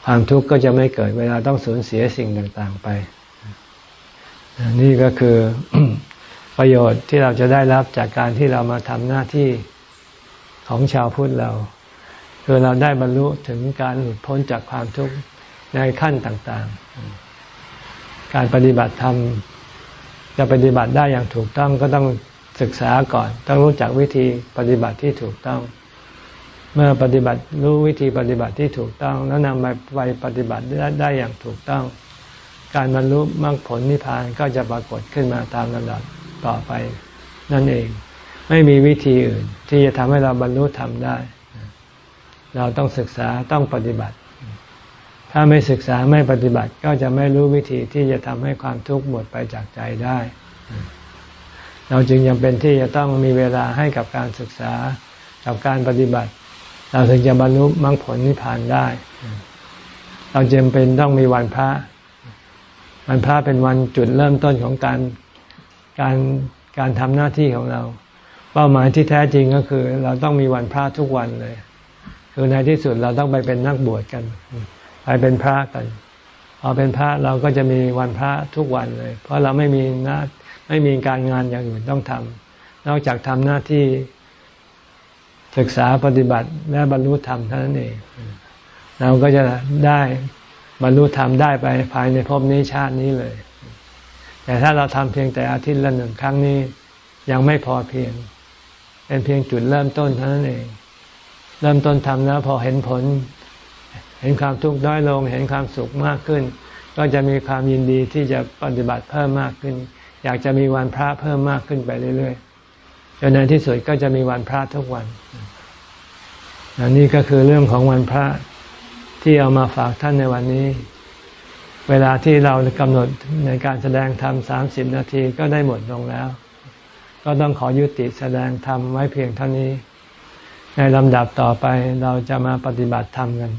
ความทุกข์ก็จะไม่เกิดเวลาต้องสูญเสียสิ่งต่างๆไป นี่ก็คือประโยชน์ที่เราจะได้รับจากการที่เรามาทำหน้าที่ ของชาวพุทธเรา คือเราได้บรรลุถึงการหลุดพ้นจากความทุกข์ในขั้นต่างๆ การปฏิบัติธรรมจะปฏิบัติได้อย่างถูกต้องก็ต้องศึกษาก่อน ต้องรู้จักวิธีปฏิบัติที่ถูกต้อง เมื่อปฏิบัติรู้วิธีปฏิบัติที่ถูกต้อง แล้วนำไปไปปฏิบัติได้ได้อย่างถูกต้อง การบรรลุมรรคผลนิพพานก็จะปรากฏขึ้นมาตามลำดับต่อไปนั่นเอง ไม่มีวิธีอื่น ที่จะทำให้เราบรรลุธรรมได้ เราต้องศึกษาต้องปฏิบัติ ถ้าไม่ศึกษาไม่ปฏิบัติก็จะไม่รู้วิธีที่จะทำให้ความทุกข์หมดไปจากใจได้ เราจึงยังเป็นที่จะต้องมีเวลาให้กับการศึกษากับการปฏิบัติ เราถึงจะบรรลุมรรคผลนิพพานได้ เราจำเป็นต้องมีวันพระ วันพระเป็นวันจุดเริ่มต้นของการการการทำหน้าที่ของเรา เป้าหมายที่แท้จริงก็คือ เราต้องมีวันพระทุกวันเลย คือในที่สุดเราต้องไปเป็นนักบวชกัน ไปเป็นพระกันพอเป็นพระเราก็จะมีวันพระทุกวันเลย เพราะเราไม่มีหน้าไม่มีการงานอย่างอื่นต้องทำนอกจากทำหน้าที่ศึกษาปฏิบัติและบรรลุธรรมเท่านั้นเอง เราก็จะได้บรรลุธรรมได้ไปภายในภพนี้ชาตินี้เลย แต่ถ้าเราทำเพียงแต่อาทิตย์ละหนึ่งครั้งนี้ยังไม่พอเพียง เป็นเพียงจุดเริ่มต้นเท่านั้นเอง เริ่มต้นทำแล้วพอเห็นผล เห็นความทุกข์น้อยลง เห็นความสุขมากขึ้น ก็จะมีความยินดีที่จะปฏิบัติเพิ่มมากขึ้น อยากจะมีวันพระเพิ่มมากขึ้นไปเรื่อยๆจนในที่สุดก็จะมีวันพระทุกวันอันนี้ก็คือเรื่องของวันพระที่เอามาฝากท่านในวันนี้ เวลาที่เรากำหนดในการแสดงธรรมสามสิบนาทีก็ได้หมดลงแล้ว ก็ต้องขอยุติแสดงธรรมไว้เพียงเท่านี้ ในลำดับต่อไปเราจะมาปฏิบัติธรรมกัน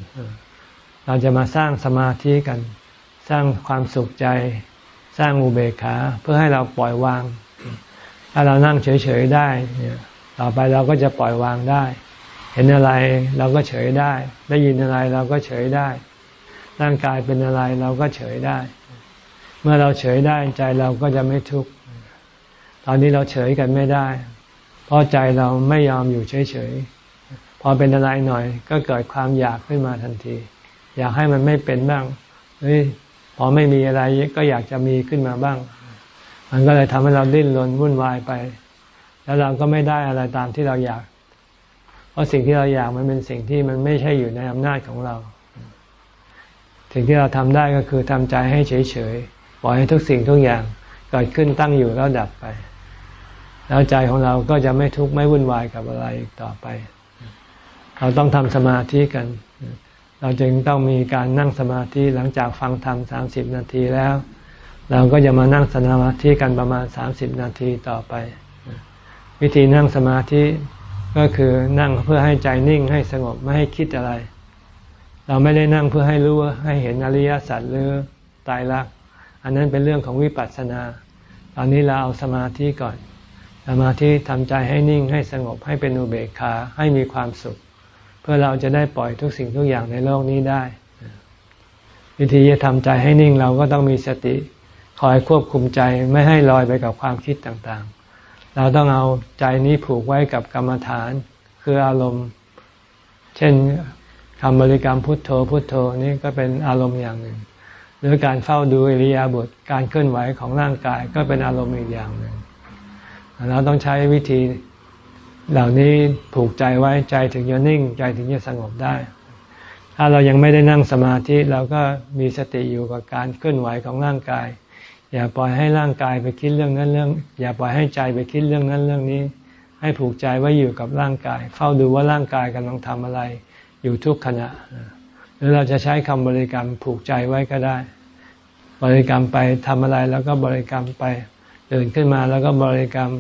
เราจะมาสร้างสมาธิกัน สร้างความสุขใจ สร้างอุเบกขาเพื่อให้เราปล่อยวาง ถ้าเรานั่งเฉยๆได้ต่อไปเราก็จะปล่อยวางได้ เห็นอะไรเราก็เฉยได้ ได้ยินอะไรเราก็เฉยได้ ร่างกายเป็นอะไรเราก็เฉยได้ เมื่อเราเฉยได้ใจเราก็จะไม่ทุกข์ ตอนนี้เราเฉยกันไม่ได้ เพราะใจเราไม่ยอมอยู่เฉยๆ พอเป็นอะไรหน่อย ก็เกิดความอยากขึ้นมาทันที อยากให้มันไม่เป็นบ้างเฮ้ยพอไม่มีอะไรก็อยากจะมีขึ้นมาบ้าง มันก็เลยทำให้เราดิ้นรนวุ่นวายไป แล้วเราก็ไม่ได้อะไรตามที่เราอยาก เพราะสิ่งที่เราอยากมันเป็นสิ่งที่มันไม่ใช่อยู่ในอำนาจของเรา สิ่งที่เราทำได้ก็คือทำใจให้เฉยๆ ปล่อยให้ทุกสิ่งทุกอย่างเกิดขึ้นตั้งอยู่แล้วดับไป แล้วใจของเราก็จะไม่ทุกข์ไม่วุ่นวายกับอะไรต่อไป เราต้องทำสมาธิกัน เราจึงต้องมีการนั่งสมาธิหลังจากฟังธรรมสามสิบนาทีแล้ว เราก็จะมานั่งสมาธิกันประมาณสามสิบนาทีต่อไป วิธีนั่งสมาธิก็คือนั่งเพื่อให้ใจนิ่งให้สงบไม่ให้คิดอะไร เราไม่ได้นั่งเพื่อให้รู้ให้เห็นอริยสัจหรือตายรัก อันนั้นเป็นเรื่องของวิปัสสนา ตอนนี้เราเอาสมาธิก่อน สมาธิทำใจให้นิ่งให้สงบให้เป็นอุเบกขาให้มีความสุข เพื่อเราจะได้ปล่อยทุกสิ่งทุกอย่างในโลกนี้ได้ วิธีจะทำใจให้นิ่งเราก็ต้องมีสติคอยควบคุมใจไม่ให้ลอยไปกับความคิดต่างๆ เราต้องเอาใจนี้ผูกไว้กับกรรมฐาน คืออารมณ์ เช่นคำบริกรรมพุทโธพุทโธนี่ก็เป็นอารมณ์อย่างหนึ่ง หรือการเฝ้าดูอิริยาบถการเคลื่อนไหวของร่างกายก็เป็นอารมณ์อีกอย่างหนึ่ง เราต้องใช้วิธีเหล่านี้ผูกใจไว้ใจถึงจะนิ่ง ใจถึงจะสงบได้ ถ้าเรายังไม่ได้นั่งสมาธิเราก็มีสติอยู่กับการเคลื่อนไหวของร่างกาย อย่าปล่อยให้ร่างกายไปคิดเรื่องนั้นเรื่อง อย่าปล่อยให้ใจไปคิดเรื่องนั้นเรื่องนี้ ให้ผูกใจไว้อยู่กับร่างกาย เฝ้าดูว่าร่างกายกำลังทำอะไร อยู่ทุกขณะ หรือเราจะใช้คำบริกรรมผูกใจไว้ก็ได้ บริกรรมไปทำอะไรแล้วก็บริกรรมไป ตื่นขึ้นมาแล้วก็บริกรรม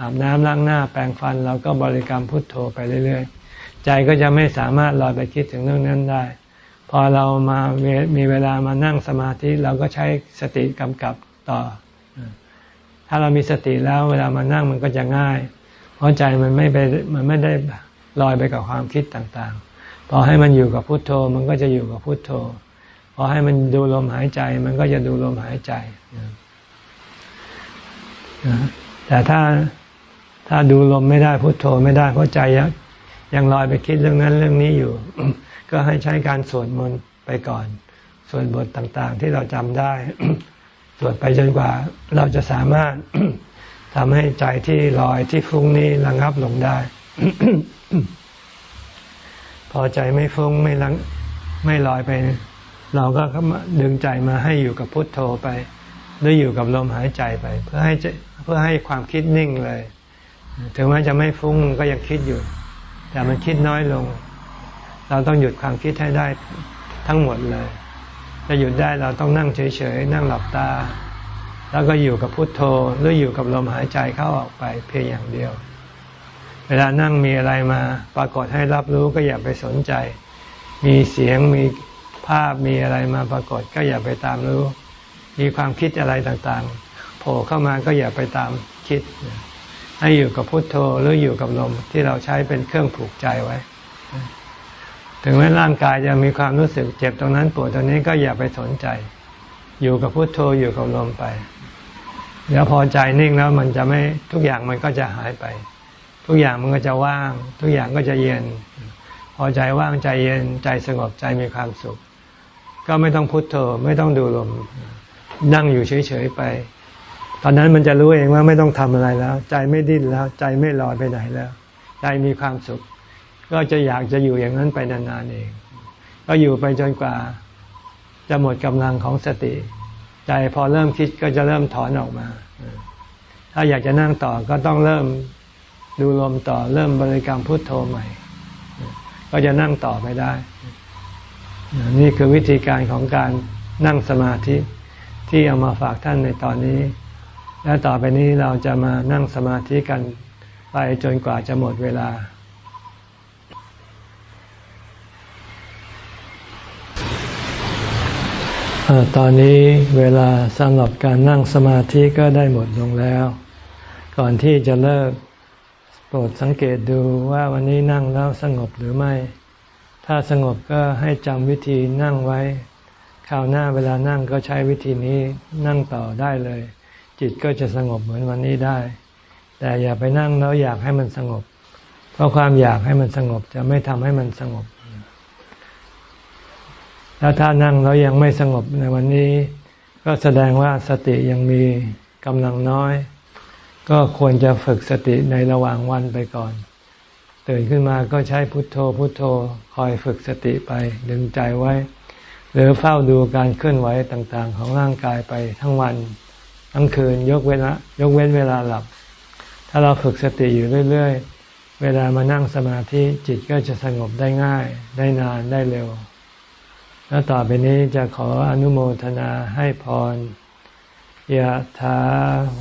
อาบน้ำล้างหน้าแปรงฟันเราก็บริกรรมพุทโธไปเรื่อย ๆ ใจก็จะไม่สามารถลอยไปคิดถึงเรื่องนั้นได้ พอเรามามีเวลามานั่งสมาธิเราก็ใช้สติกำกับต่อ ถ้าเรามีสติแล้วเวลามานั่งมันก็จะง่าย เพราะใจมันไม่ไปมันไม่ได้ลอยไปกับความคิดต่างๆ พอให้มันอยู่กับพุทโธมันก็จะอยู่กับพุทโธ พอให้มันดูลมหายใจมันก็จะดูลมหายใจ แต่ถ้าถ้าดูลมไม่ได้พุทโธไม่ได้เพราะใจยังลอยไปคิดเรื่องนั้นเรื่องนี้อยู่ ก็ให้ใช้การสวดมนต์ไปก่อน สวนบทต่างๆ ที่เราจำได้ สวดไปจนกว่าเราจะสามารถทำให้ใจที่ลอยที่ฟุ้งนี้ระงับลงได้ พอใจไม่ฟุ้งไม่ลังไม่ลอยไป เราก็ดึงใจมาให้อยู่กับพุทโธไป หรืออยู่กับลมหายใจไป เพื่อให้เพื่อให้ความคิดนิ่งเลย ถึงแม้จะไม่ฟุ้งก็ยังคิดอยู่ แต่มันคิดน้อยลง เราต้องหยุดความคิดให้ได้ทั้งหมดเลยจะหยุดได้เราต้องนั่งเฉยๆนั่งหลับตา แล้วก็อยู่กับพุทโธหรืออยู่กับลมหายใจเข้าออกไปเพียงอย่างเดียว เวลานั่งมีอะไรมา ปรากฏให้รับรู้ก็อย่าไปสนใจ มีเสียงมีภาพมีอะไรมาปรากฏก็อย่าไปตามรู้ มีความคิดอะไรต่างๆ โผล่เข้ามาก็อย่าไปตามคิด ให้อยู่กับพุทโธหรืออยู่กับลมที่เราใช้เป็นเครื่องผูกใจไว้ ถึงแม้ร่างกายจะมีความรู้สึกเจ็บตรงนั้นปวดตรงนี้ก็อย่าไปสนใจ อยู่กับพุทโธอยู่กับลมไปเดี๋ยวพอใจนิ่งแล้วมันจะไม่ทุกอย่างมันก็จะหายไป ทุกอย่างมันก็จะว่าง ทุกอย่างก็จะเย็น พอใจว่างใจเย็นใจสงบใจมีความสุข ก็ไม่ต้องพุโทโธไม่ต้องดูลม นั่งอยู่เฉยๆไป ตอนนั้นมันจะรู้เองว่าไม่ต้องทำอะไรแล้ว ใจไม่ดิ้นแล้ว ใจไม่ลอยไปไหนแล้ว ใจมีความสุข ก็จะอยากจะอยู่อย่างนั้นไปนานๆเอง ก็อยู่ไปจนกว่า จะหมดกำลังของสติ ใจพอเริ่มคิดก็จะเริ่มถอนออกมา ถ้าอยากจะนั่งต่อก็ต้องเริ่มดูลมต่อ เริ่มบริกรรมพุทโธใหม่ ก็จะนั่งต่อไปได้ นี่คือวิธีการของการนั่งสมาธิ ที่เอามาฝากท่านในตอนนี้ และต่อไปนี้เราจะมานั่งสมาธิกันไปจนกว่าจะหมดเวลา ตอนนี้เวลาสำหรับการนั่งสมาธิก็ได้หมดลงแล้ว ก่อนที่จะเลิกโปรดสังเกตดูว่าวันนี้นั่งแล้วสงบหรือไม่ ถ้าสงบก็ให้จำวิธีนั่งไว้ คราวหน้าเวลานั่งก็ใช้วิธีนี้นั่งต่อได้เลย จิตก็จะสงบเหมือนวันนี้ได้ แต่อย่าไปนั่งแล้วอยากให้มันสงบ เพราะความอยากให้มันสงบจะไม่ทำให้มันสงบ แล้วถ้านั่งแล้วยังไม่สงบในวันนี้ ก็แสดงว่าสติยังมีกำลังน้อย ก็ควรจะฝึกสติในระหว่างวันไปก่อนตื่นขึ้นมาก็ใช้พุทโธพุทโธคอยฝึกสติไปดึงใจไว้ หรือเฝ้าดูการเคลื่อนไหวต่างๆ ของร่างกายไปทั้งวันทั้งคืนยกเว้นยกเว้นเวลาหลับ ถ้าเราฝึกสติอยู่เรื่อย ๆ เวลามานั่งสมาธิจิตก็จะสงบได้ง่าย ได้นานได้เร็ว แล้วต่อไปนี้จะขออนุโมทนาให้พรยะถา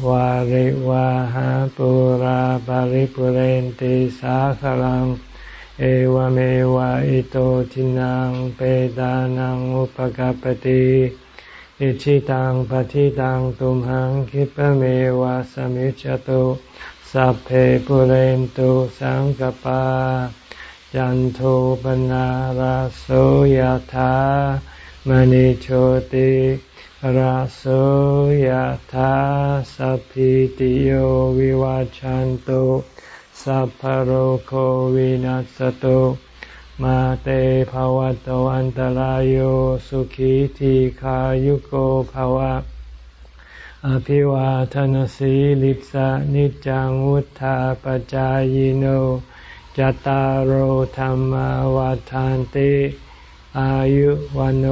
วาริวาหาปุราปาริปุเรนติสาคลัง เอวเมวะอิโตทินังเปตานังอุปกปติอิชิตังปฏิตังตุมหังคิปเมวะสมิจจตุสัพเพปุเรนตุสังกปาจันโทปนาราโสยถามณิโชติราโสยธาสัพพิติโยวิวาจันตุ สัพพโรโควินัสตุมาเตภวัตวันตารโยสุขีทีขายุโกภวะ อภิวาทนสีลิสานิจังวุธาปจายโนจตารโหธรรมวาทานติ อายุวันโอ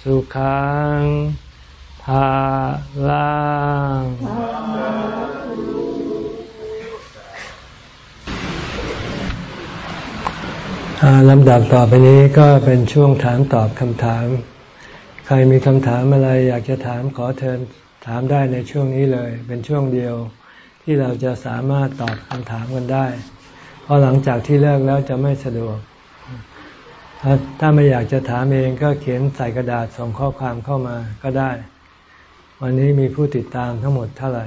สุขังภาลัง ลำดับต่อไปนี้ก็เป็นช่วงถามตอบคำถาม ใครมีคำถามอะไรอยากจะถามขอเชิญถามได้ในช่วงนี้เลย เป็นช่วงเดียวที่เราจะสามารถตอบคำถามกันได้ เพราะหลังจากที่เลิกแล้วจะไม่สะดวก ถ้าถ้าไม่อยากจะถามเองก็เขียนใส่กระดาษส่งข้อความเข้ามาก็ได้ วันนี้มีผู้ติดตามทั้งหมดเท่าไหร่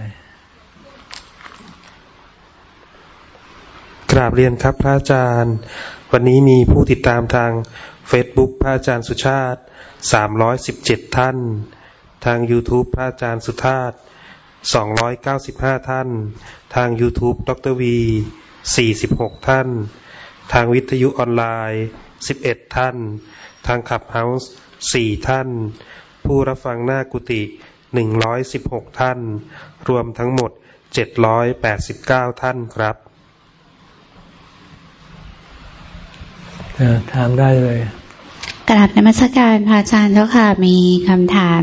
กราบเรียนครับพระอาจารย์ วันนี้มีผู้ติดตามทาง Facebook พระอาจารย์สุชาติ 317 ท่าน ทาง YouTube พระอาจารย์สุธาติ295 ท่าน ทาง YouTube ดรวี 46 ท่าน ทางวิทยุออนไลน์ 11 ท่าน ทางขับเฮาส์4ท่าน ผู้รับฟังหน้ากุฏิหนึ่งร้อยสิบหกท่าน รวมทั้งหมดเจ็ดร้อยแปดสิบเก้าท่านครับ ถามได้เลยกราบนมัสการพระอาจารย์เจ้าค่ะมีคำถาม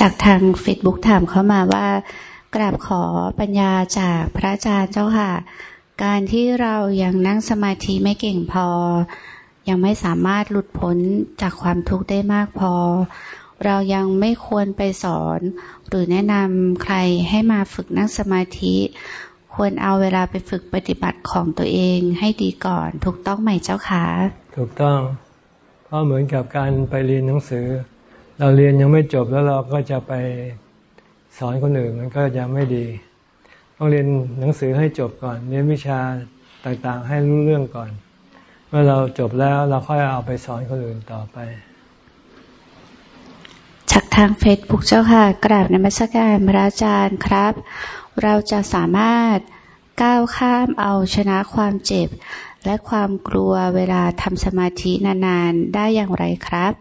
จากทางเฟซบุ๊กถามเข้ามาว่ากราบขอปัญญาจากพระอาจารย์เจ้าค่ะ การที่เรายังนั่งสมาธิไม่เก่งพอ ยังไม่สามารถหลุดพ้นจากความทุกข์ได้มากพอ เรายังไม่ควรไปสอน หรือแนะนำใครให้มาฝึกนั่งสมาธิ ควรเอาเวลาไปฝึกปฏิบัติของตัวเองให้ดีก่อน ถูกต้องไหมเจ้าคะถูกต้อง เพราะเหมือนกับการไปเรียนหนังสือ เราเรียนยังไม่จบแล้วเราก็จะไปสอนคนอื่นมันก็จะไม่ดี ต้องเรียนหนังสือให้จบก่อน เรียนวิชาต่างๆ ให้รู้เรื่องก่อน เมื่อเราจบแล้วเราค่อยเอาไปสอนคนอื่นต่อไปจากทางเฟซบุ๊กเจ้าค่ะ กราบในมัสการพระอาจารย์ครับ เราจะสามารถก้าวข้ามเอาชนะความเจ็บ และความกลัวเวลาทำสมาธินานๆได้อย่างไรครับ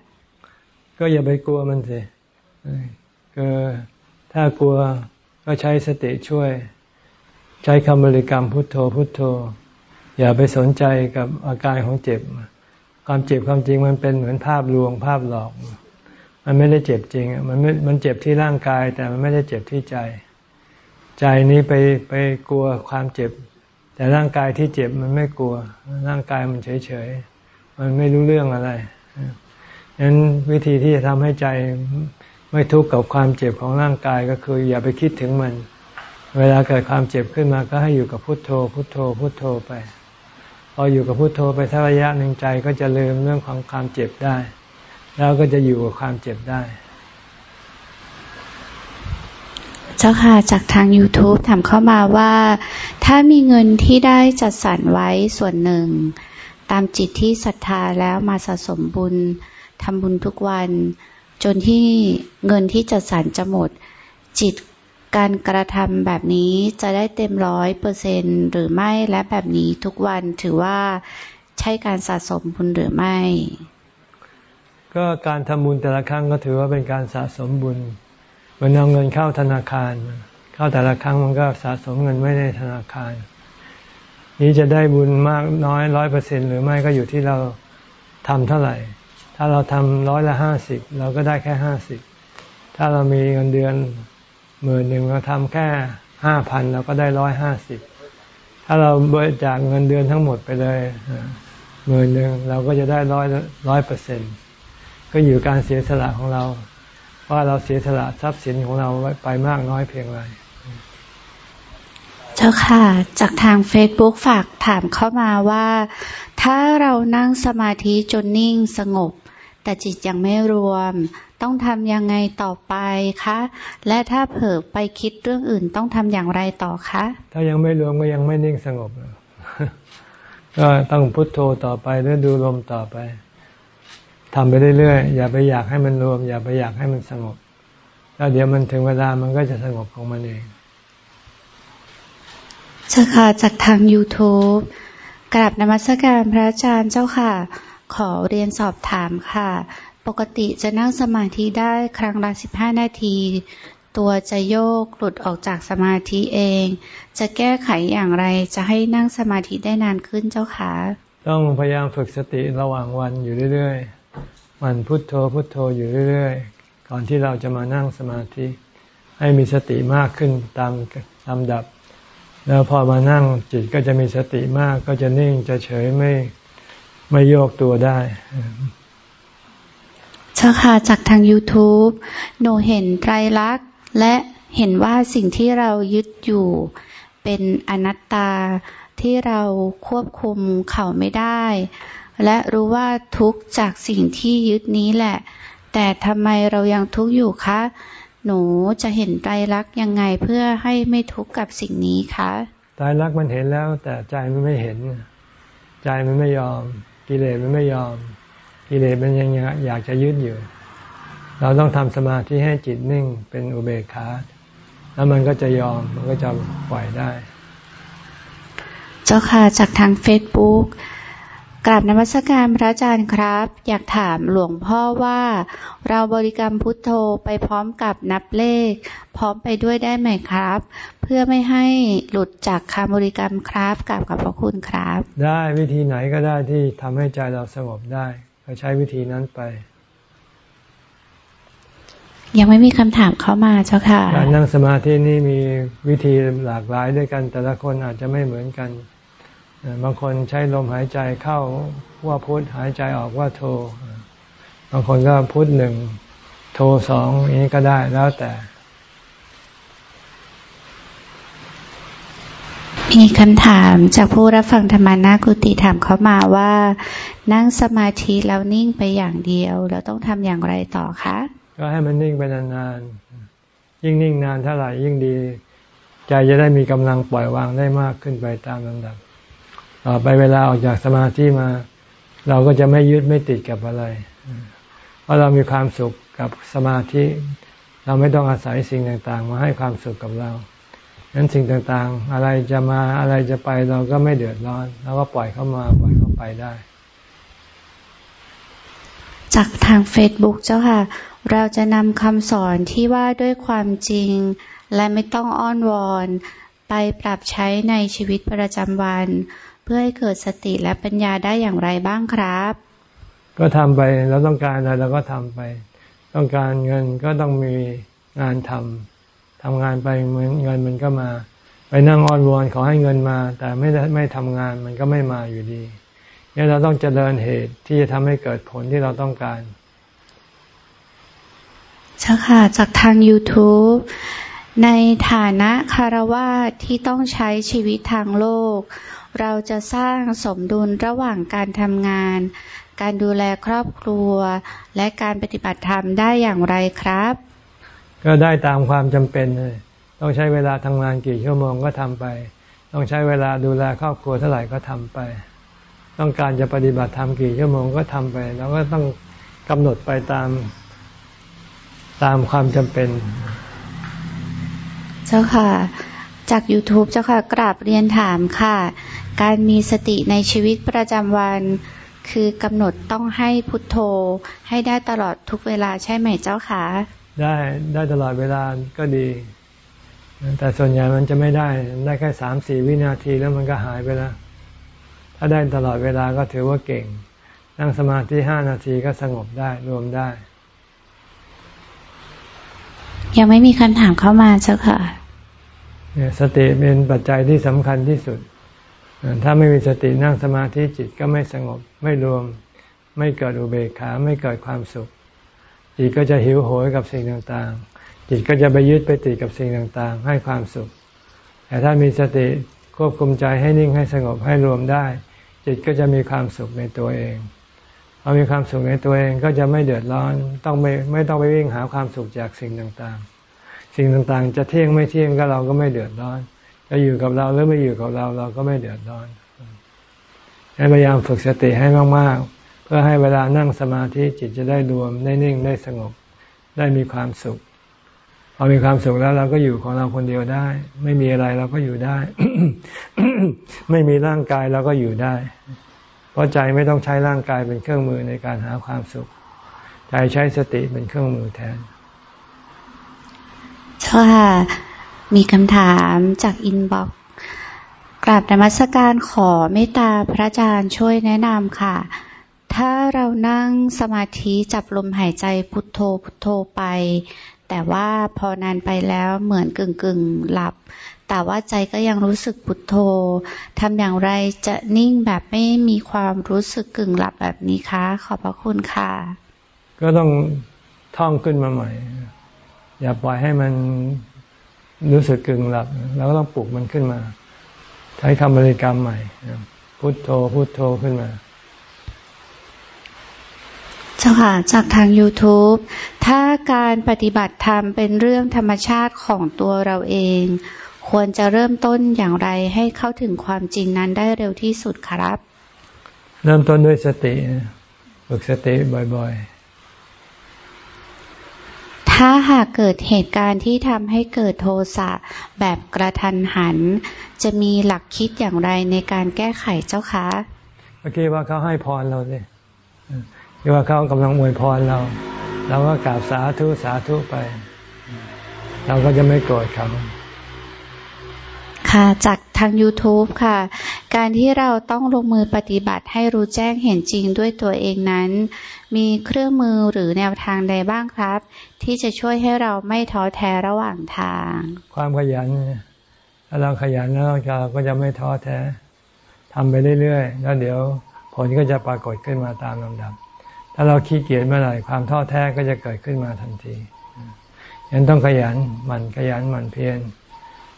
ก็อย่าไปกลัวมันสิก็ถ้ากลัวก็ใช้สติช่วย ใช้คำบริกรรมพุทโธพุทโธ อย่าไปสนใจกับอาการของเจ็บ ความเจ็บความจริงมันเป็นเหมือนภาพลวงภาพหลอก มันไม่ได้เจ็บจริงมันมันเจ็บที่ร่างกายแต่มันไม่ได้เจ็บที่ใจ ใจนี้ไปไปกลัวความเจ็บ แต่ร่างกายที่เจ็บมันไม่กลัว ร่างกายมันเฉยเฉยมันไม่รู้เรื่องอะไรฉะนั้นวิธีที่จะทำให้ใจไม่ทุกข์กับความเจ็บของร่างกายก็คืออย่าไปคิดถึงมัน เวลาเกิดความเจ็บขึ้นมาก็ให้อยู่กับพุทโธ พุทโธ พุทโธไป พออยู่กับพุทโธไปทักระยะหนึ่งใจก็จะลืมเรื่องของความเจ็บได้ แล้วก็จะอยู่กับความเจ็บได้ เจ้าค่ะจากทาง YouTube ถามเข้ามาว่า ถ้ามีเงินที่ได้จัดสรรไว้ส่วนหนึ่ง ตามจิตที่ศรัทธาแล้วมาสะสมบุญทำบุญทุกวัน จนที่เงินที่จัดสรรจะหมด จิตการกระทำแบบนี้จะได้เต็มร้อยเปอร์เซนหรือไม่และแบบนี้ทุกวันถือว่าใช่การสะสมบุญหรือไม่ ก็การทำบุญแต่ละครั้งก็ถือว่าเป็นการสะสมบุญ มือนเอาเงินเข้าธนาคาร เข้าแต่ละครั้งมันก็สะสมเงินไว้ในธนาคาร นี้จะได้บุญมากน้อยร้อยเปอร์เซ็นหรือไม่ก็อยู่ที่เราทำเท่าไหร่ ถ้าเราทำร้อยละห้าสิบเราก็ได้แค่ห้าสิบถ้าเรามีเงินเดือนหมื่นหนึ่งเราทำแค่ห้าพันเราก็ได้ร้อยห้าสิบถ้าเราบริจาคเงินเดือนทั้งหมดไปเลยหมื่นหนึ่งเราก็จะได้ร้อยร้อยเปอร์เซ็นก็อยู่การเสียสละของเรา ว่าเราเสียสละทรัพย์สินของเราไปมากน้อยเพียงไรเจ้าค่ะ จากทางเฟซบุ๊กฝากถามเข้ามาว่า ถ้าเรานั่งสมาธิจนนิ่งสงบ แต่จิตยังไม่รวม ต้องทำยังไงต่อไปคะ และถ้าเผลอไปคิดเรื่องอื่นต้องทำอย่างไรต่อคะ ถ้ายังไม่รวมก็ยังไม่นิ่งสงบ ก็ต้องพุทโธต่อไปหรือดูลมต่อไป ทำไปเรื่อยๆ อย่าไปอยากให้มันรวม อย่าไปอยากให้มันสงบ แล้วเดี๋ยวมันถึงเวลามันก็จะสงบของมันเองเจ้าค่ะจากทาง YouTube กราบนมัสการพระอาจารย์เจ้าค่ะ ขอเรียนสอบถามค่ะ ปกติจะนั่งสมาธิได้ครั้งละสิบห้านาที ตัวจะโยกหลุดออกจากสมาธิเอง จะแก้ไขอย่างไรจะให้นั่งสมาธิได้นานขึ้นเจ้าคะต้องพยายามฝึกสติระหว่างวันอยู่เรื่อยๆ มันพุทโธพุทโธอยู่เรื่อยๆ ก่อนที่เราจะมานั่งสมาธิ ให้มีสติมากขึ้นตามลำดับ แล้วพอมานั่งจิตก็จะมีสติมากก็จะนิ่งจะเฉยไม่ไม่โยกตัวได้เจ้าค่ะจากทาง YouTube หนูเห็นไตรลักษณ์และเห็นว่าสิ่งที่เรายึดอยู่เป็นอนัตตาที่เราควบคุมเขาไม่ได้ และรู้ว่าทุกจากสิ่งที่ยึดนี้แหละ แต่ทำไมเรายังทุกข์อยู่คะ หนูจะเห็นไตรลักษณ์ยังไงเพื่อให้ไม่ทุกข์กับสิ่งนี้คะไตรลักษณ์มันเห็นแล้ว แต่ใจมันไม่เห็น ใจมันไม่ยอม กิเลสมันไม่ยอม กิเลสมันยังอยากจะยึดอยู่ เราต้องทำสมาธิให้จิตนิ่งเป็นอุเบกขาแล้วมันก็จะยอมมันก็จะปล่อยได้ เจ้าค่ะจากทางเฟซบุ๊ก กราบนมัสการพระอาจารย์ครับ อยากถามหลวงพ่อว่า เราบริกรรมพุทโธไปพร้อมกับนับเลข พร้อมไปด้วยได้ไหมครับ เพื่อไม่ให้หลุดจากคำบริกรรมครับกับขอบพระคุณครับ ได้วิธีไหนก็ได้ที่ทำให้ใจเราสงบได้ก็ใช้วิธีนั้นไป ยังไม่มีคำถามเข้ามาเจ้าค่ะการนั่งสมาธินี่มีวิธีหลากหลายด้วยกัน แต่ละคนอาจจะไม่เหมือนกัน บางคนใช้ลมหายใจเข้าว่าพุทหายใจออกว่าโท บางคนก็พุทหนึ่งโทรสองนี้ก็ได้แล้วแต่ มีคำถามจากผู้รับฟังธรรมานากุติถามเขามาว่า นั่งสมาธิแล้วนิ่งไปอย่างเดียว แล้วต้องทำอย่างไรต่อคะ ก็ให้มันนิ่งไปนานๆ ยิ่งนิ่งนานเท่าไหร่ยิ่งดี ใจจะได้มีกำลังปล่อยวางได้มากขึ้นไปตามลำดับ ต่อไปเวลาออกจากสมาธิมา เราก็จะไม่ยึดไม่ติดกับอะไร เพราะเรามีความสุขกับสมาธิ เราไม่ต้องอาศัยสิ่งต่างๆ มาให้ความสุขกับเรานั้นสิ่งต่างๆ อะไรจะมาอะไรจะไปเราก็ไม่เดือดร้อนเราก็ปล่อยเข้ามาปล่อยเข้าไปได้ จากทางเฟซบุ๊กเจ้าค่ะ เราจะนำคำสอนที่ว่าด้วยความจริง และไม่ต้องอ้อนวอน ไปปรับใช้ในชีวิตประจำวัน เพื่อให้เกิดสติและปัญญาได้อย่างไรบ้างครับ ก็ทำไปเราต้องการอะไรเราก็ทำไป ต้องการเงินก็ต้องมีงานทำทำงานไปเหมือนเงินมันก็มา ไปนั่งอ้อนวอนขอให้เงินมา แต่ไม่ได้ไม่ทำงานมันก็ไม่มาอยู่ดีเนี่ยเราต้องเจริญเหตุที่จะทำให้เกิดผลที่เราต้องการใช่ค่ะจากทาง YouTube ในฐานะคารวะที่ต้องใช้ชีวิตทางโลก เราจะสร้างสมดุลระหว่างการทำงาน การดูแลครอบครัว และการปฏิบัติธรรมได้อย่างไรครับ ก็ได้ตามความจำเป็นเลยต้องใช้เวลาทำงานกี่ชั่วโมงก็ทำไป ต้องใช้เวลาดูแลครอบครัวเท่าไหร่ก็ทำไป ต้องการจะปฏิบัติธรรมกี่ชั่วโมงก็ทำไป แล้วก็ต้องกำหนดไปตามตามความจำเป็น เจ้าค่ะ จาก YouTube เจ้าค่ะ กราบเรียนถามค่ะ การมีสติในชีวิตประจำวัน คือกำหนดต้องให้พุทโธ ให้ได้ตลอดทุกเวลาใช่ไหมเจ้าค่ะ ได้ได้ตลอดเวลาก็ดี แต่ส่วนใหญ่มันจะไม่ได้ ได้แค่สามสี่วินาทีแล้วมันก็หายไปแล้ว ถ้าได้ตลอดเวลาก็ถือว่าเก่ง นั่งสมาธิห้านาทีก็สงบได้รวมได้ ยังไม่มีคำถามเข้ามาเจ้าค่ะสติเป็นปัจจัยที่สำคัญที่สุด ถ้าไม่มีสตินั่งสมาธิจิตก็ไม่สงบไม่รวม ไม่เกิดอุเบกขาไม่เกิดความสุข จิตก็จะหิวโหยกับสิ่งต่างๆ จิตก็จะไปยึดไปติดกับสิ่งต่างๆ ให้ความสุข แต่ถ้ามีสติควบคุมใจให้นิ่งให้สงบให้รวมได้ จิตก็จะมีความสุขในตัวเอง พอมีความสุขในตัวเองก็จะไม่เดือดร้อน ต้องไม่ไม่ต้องไปวิ่งหาความสุขจากสิ่งต่างๆ สิ่งต่างๆ จะเที่ยงไม่เที่ยงก็เราก็ไม่เดือดร้อน จะอยู่กับเราหรือไม่อยู่กับเราเราก็ไม่เดือดร้อนให้พยายามฝึกสติให้มากๆ เพื่อให้เวลานั่งสมาธิจิตจะได้รวมได้นิ่งได้สงบได้มีความสุข พอมีความสุขแล้วเราก็อยู่ของเราคนเดียวได้ ไม่มีอะไรเราก็อยู่ได้ ไม่มีร่างกายเราก็อยู่ได้ เพราะใจไม่ต้องใช้ร่างกายเป็นเครื่องมือในการหาความสุข ใจใช้สติเป็นเครื่องมือแทนค่ะมีคำถามจากอินบ็อกกราบธรรมสการขอเมตตาพระอาจารย์ช่วยแนะนำค่ะ ถ้าเรานั่งสมาธิจับลมหายใจพุทโธพุทโธไป แต่ว่าพอนานไปแล้วเหมือนกึ่งกึ่งหลับ แต่ว่าใจก็ยังรู้สึกพุทโธทำอย่างไรจะนิ่งแบบไม่มีความรู้สึกกึ่งหลับแบบนี้คะ ขอบพระคุณค่ะ ก็ต้องท่องขึ้นมาใหม่ อย่าปล่อยให้มันรู้สึกกึ่งหลับ แล้วก็ต้องปลุกมันขึ้นมา ใช้คำบริกรรมใหม่ พุทโธพุทโธขึ้นมาเจ้าค่ะจากทาง YouTube ถ้าการปฏิบัติธรรมเป็นเรื่องธรรมชาติของตัวเราเอง ควรจะเริ่มต้นอย่างไรให้เข้าถึงความจริงนั้นได้เร็วที่สุดครับ เริ่มต้นด้วยสติฝึกสติบ่อยๆ ถ้าหากเกิดเหตุการณ์ที่ทำให้เกิดโทสะแบบกระทันหัน จะมีหลักคิดอย่างไรในการแก้ไขเจ้าคะเมื่อกี้ว่าเขาให้พรเราสิคิดว่าเขากำลังอวยพรเราเราก็กราบสาธุสาธุไป เราก็จะไม่โกรธเขา ค่ะจากทาง YouTube ค่ะ การที่เราต้องลงมือปฏิบัติให้รู้แจ้งเห็นจริงด้วยตัวเองนั้น มีเครื่องมือหรือแนวทางใดบ้างครับ ที่จะช่วยให้เราไม่ท้อแท้ระหว่างทาง ความขยัน ถ้าเราขยันแล้วเราก็จะไม่ท้อแท้ทำไปเรื่อยๆ แล้วเดี๋ยวผลก็จะปรากฏขึ้นมาตามลำดับ ถ้าเราขี้เกียจเมื่อไหร่ความท้อแท้ก็จะเกิดขึ้นมาทันทียังต้องขยันหมั่นขยันหมั่นเพียร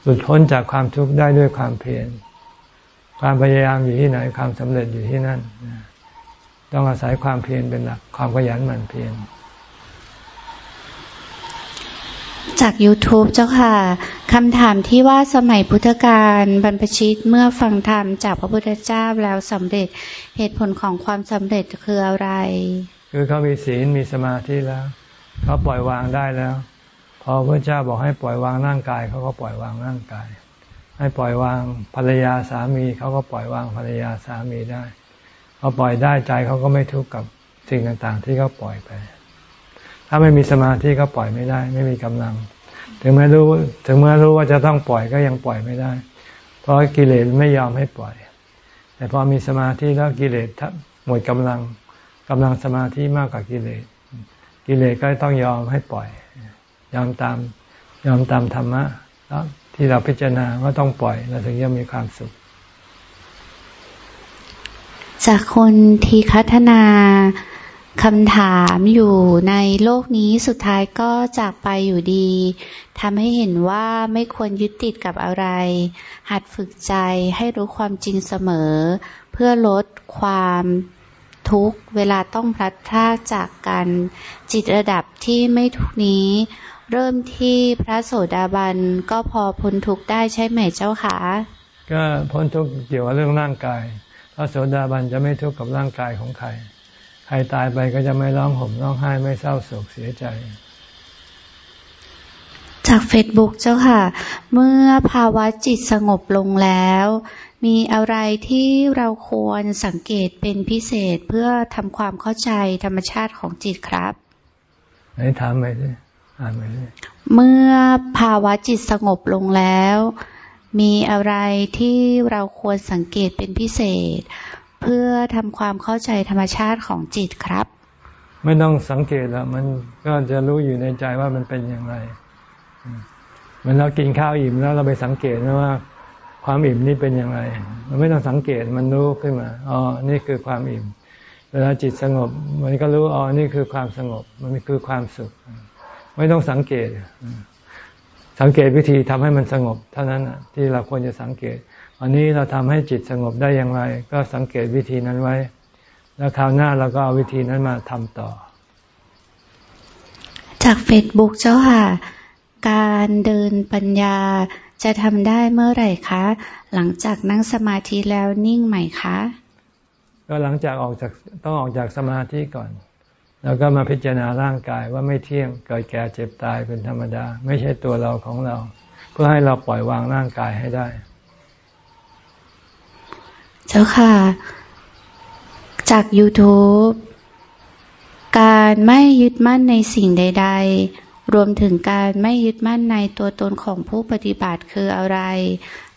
ลุดพ้นจากความทุกข์ได้ด้วยความเพียร ความพยายามอยู่ที่ไหนความสำเร็จอยู่ที่นั่น ต้องอาศัยความเพียรเป็นหลัก ความขยันหมั่นเพียร จาก YouTube เจ้าค่ะคำถามที่ว่าสมัยพุทธกาลบรรพชิตเมื่อฟังธรรมจากพระพุทธเจ้าแล้วสำเร็จเหตุผลของความสำเร็จคืออะไร คือเขามีศีลมีสมาธิแล้ว เขาปล่อยวางได้แล้ว พอพระเจ้าบอกให้ปล่อยวางร่างกายเขาก็ปล่อยวางร่างกาย ให้ปล่อยวางภรรยาสามีเขาก็ปล่อยวางภรรยาสามีได้พอปล่อยได้ใจเขาก็ไม่ทุกข์กับสิ่งต่างๆ ที่เขาปล่อยไป ถ้าไม่มีสมาธิก็ปล่อยไม่ได้ ไม่มีกำลัง ถึงแม้รู้ถึงแม้รู้ว่าจะต้องปล่อยก็ยังปล่อยไม่ได้ เพราะกิเลสไม่ยอมให้ปล่อย แต่พอมีสมาธิแล้วกิเลสหมดกำลังกำลังสมาธิมากกว่ากิเลส กิเลสก็ต้องยอมให้ปล่อย ยอมตามยอมตามธรรมะแล้วที่เราพิจารณาว่าต้องปล่อยเราถึงจะมีความสุข จากคนที่คัฒนาคำถามอยู่ในโลกนี้สุดท้ายก็จากไปอยู่ดีทำให้เห็นว่าไม่ควรยึดติดกับอะไร หัดฝึกใจให้รู้ความจริงเสมอ เพื่อลดความทุกเวลาต้องพลัดพรากจากกัน จิตระดับที่ไม่ทุกนี้ เริ่มที่พระโสดาบันก็พอพ้นทุกข์ได้ใช่ไหมเจ้าคะ ก็พ้นทุกข์เกี่ยวกับเรื่องร่างกาย พระโสดาบันจะไม่ทุกข์กับร่างกายของใคร ใครตายไปก็จะไม่ร้องห่มร้องไห้ไม่เศร้าโศกเสียใจ จากเฟซบุ๊กเจ้าค่ะ เมื่อภาวะจิตสงบลงแล้ว มีอะไรที่เราควรสังเกตเป็นพิเศษเพื่อทำความเข้าใจธรรมชาติของจิตครับ ไหนถามไปสิอ่านไปสิ เมื่อภาวะจิตสงบลงแล้ว มีอะไรที่เราควรสังเกตเป็นพิเศษ เพื่อทำความเข้าใจธรรมชาติของจิตครับ ไม่ต้องสังเกตแล้วมันก็จะรู้อยู่ในใจว่ามันเป็นอย่างไรเหมือนเรากินข้าวอิ่มแล้วเราไปสังเกตนะว่า ความอิ่มนี่เป็นอย่างไร มันไม่ต้องสังเกตมันรู้ขึ้นมาอ๋อนี่คือความอิ่ม เวลาจิตสงบ มันก็รู้อ๋อนี่คือความสงบ มันคือความสุข ไม่ต้องสังเกต สังเกตวิธีทำให้มันสงบ เท่านั้นที่เราควรจะสังเกต วันนี้เราทำให้จิตสงบได้อย่างไร ก็สังเกตวิธีนั้นไว้ แล้วคราวหน้าเราก็เอาวิธีนั้นมาทำต่อ จากเฟซบุ๊กเจ้าค่ะ การเดินปัญญาจะทำได้เมื่อไหร่คะ หลังจากนั่งสมาธิแล้วนิ่งไหมคะ ก็หลังจากออกจากต้องออกจากสมาธิก่อน แล้วก็มาพิจารณาร่างกายว่าไม่เที่ยงเกิดแก่เจ็บตายเป็นธรรมดา ไม่ใช่ตัวเราของเรา เพื่อให้เราปล่อยวางร่างกายให้ได้ เจ้าค่ะ จาก YouTube การไม่ยึดมั่นในสิ่งใด ๆ รวมถึงการไม่ยึดมั่นในตัวตนของผู้ปฏิบัติคืออะไร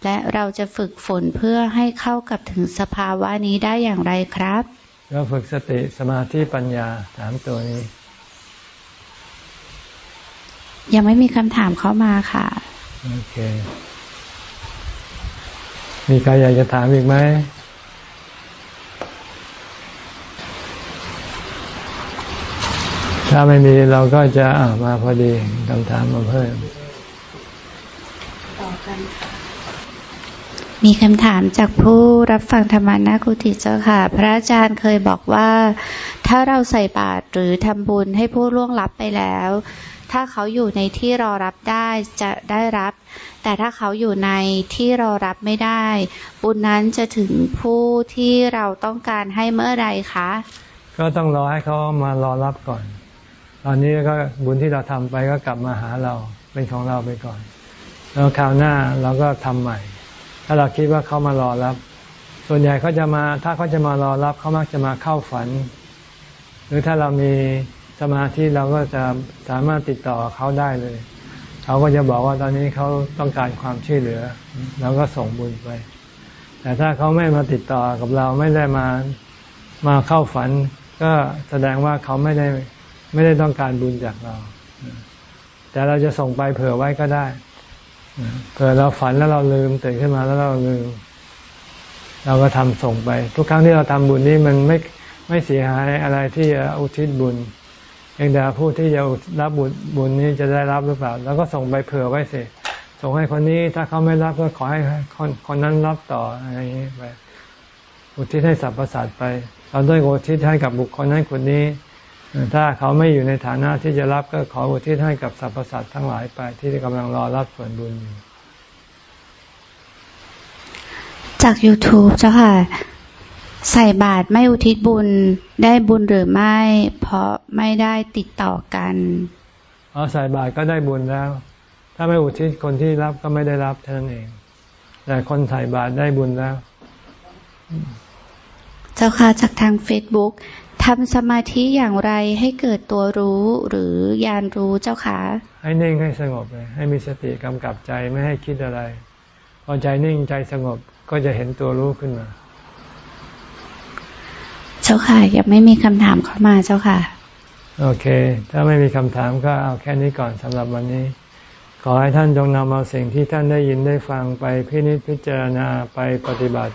และเราจะฝึกฝนเพื่อให้เข้ากับถึงสภาวะนี้ได้อย่างไรครับ ก็ฝึกสติสมาธิปัญญาสามตัวนี้ ยังไม่มีคำถามเข้ามาค่ะ โอเค มีใครอยากจะถามอีกไหมถ้าไม่มีเราก็จะอ่ามาพอดีคำถามมาเพิ่มต่อกัน มีคำถามจากผู้รับฟังธรรมานาคุติเจ้าค่ะ พระอาจารย์เคยบอกว่า ถ้าเราใส่บาตรหรือทำบุญให้ผู้ล่วงลับไปแล้ว ถ้าเขาอยู่ในที่รอรับได้จะได้รับ แต่ถ้าเขาอยู่ในที่รอรับไม่ได้ บุญนั้นจะถึงผู้ที่เราต้องการให้เมื่อไรคะ ก็ต้องรอให้เขามารอรับก่อน ตอนนี้ก็บุญที่เราทำไปก็กลับมาหาเราเป็นของเราไปก่อน แล้วคราวหน้าเราก็ทำใหม่ ถ้าเราคิดว่าเขามารอรับ ส่วนใหญ่เขาจะมาถ้าเขาจะมารอรับเขามักจะมาเข้าฝัน หรือถ้าเรามีสมาธิเราก็จะสามารถติดต่อเขาได้เลย เขาก็จะบอกว่าตอนนี้เขาต้องการความช่วยเหลือเราก็ส่งบุญไป แต่ถ้าเขาไม่มาติดต่อกับเราไม่ได้มามาเข้าฝัน ก็แสดงว่าเขาไม่ได้ไม่ได้ต้องการบุญจากเรา แต่เราจะส่งไปเผื่อไว้ก็ได้ เผื่อเราฝันแล้วเราลืมตื่นขึ้นมาแล้วเราลืม เราก็ทำส่งไป ทุกครั้งที่เราทำบุญนี้มันไม่ไม่เสียหายอะไรที่จะอุทิศบุญยังแต่ผู้ที่จะรับบุญบุญนี้จะได้รับหรือเปล่า แล้วก็ส่งไปเผื่อไว้สิส่งให้คนนี้ถ้าเขาไม่รับก็ขอให้คนคนนั้นรับต่ออะไรอย่างนี้ไปอุทิศให้สรรพสัตว์ไปเราด้วยอุทิศให้กับบุคคลนั้นคนนี้ ถ้าเขาไม่อยู่ในฐานะที่จะรับก็ขออุทิศให้กับสรรพสัตว์ทั้งหลายไปที่กำลังรอรับส่วนบุญอยู่จาก YouTube เจ้าค่ะ ใส่บาตรไม่อุทิศบุญได้บุญหรือไม่ เพราะไม่ได้ติดต่อกันอ๋อใส่บาตรก็ได้บุญแล้ว ถ้าไม่อุทิศคนที่รับก็ไม่ได้รับเท่านั้นเอง แต่คนใส่บาตรได้บุญแล้ว เจ้าค่ะจากทางเฟซบุ๊ก ทำสมาธิอย่างไรให้เกิดตัวรู้หรือยานรู้เจ้าค่ะให้นิ่งให้สงบเลยให้มีสติกำกับใจไม่ให้คิดอะไร พอใจนิ่งใจสงบก็จะเห็นตัวรู้ขึ้นมา เจ้าค่ะ ยังไม่มีคำถามเข้ามาเจ้าค่ะ โอเค ถ้าไม่มีคำถามก็เอาแค่นี้ก่อนสำหรับวันนี้ ขอให้ท่านจงนำเอาสิ่งที่ท่านได้ยินได้ฟังไปพินิจพิจารณาไปปฏิบัติ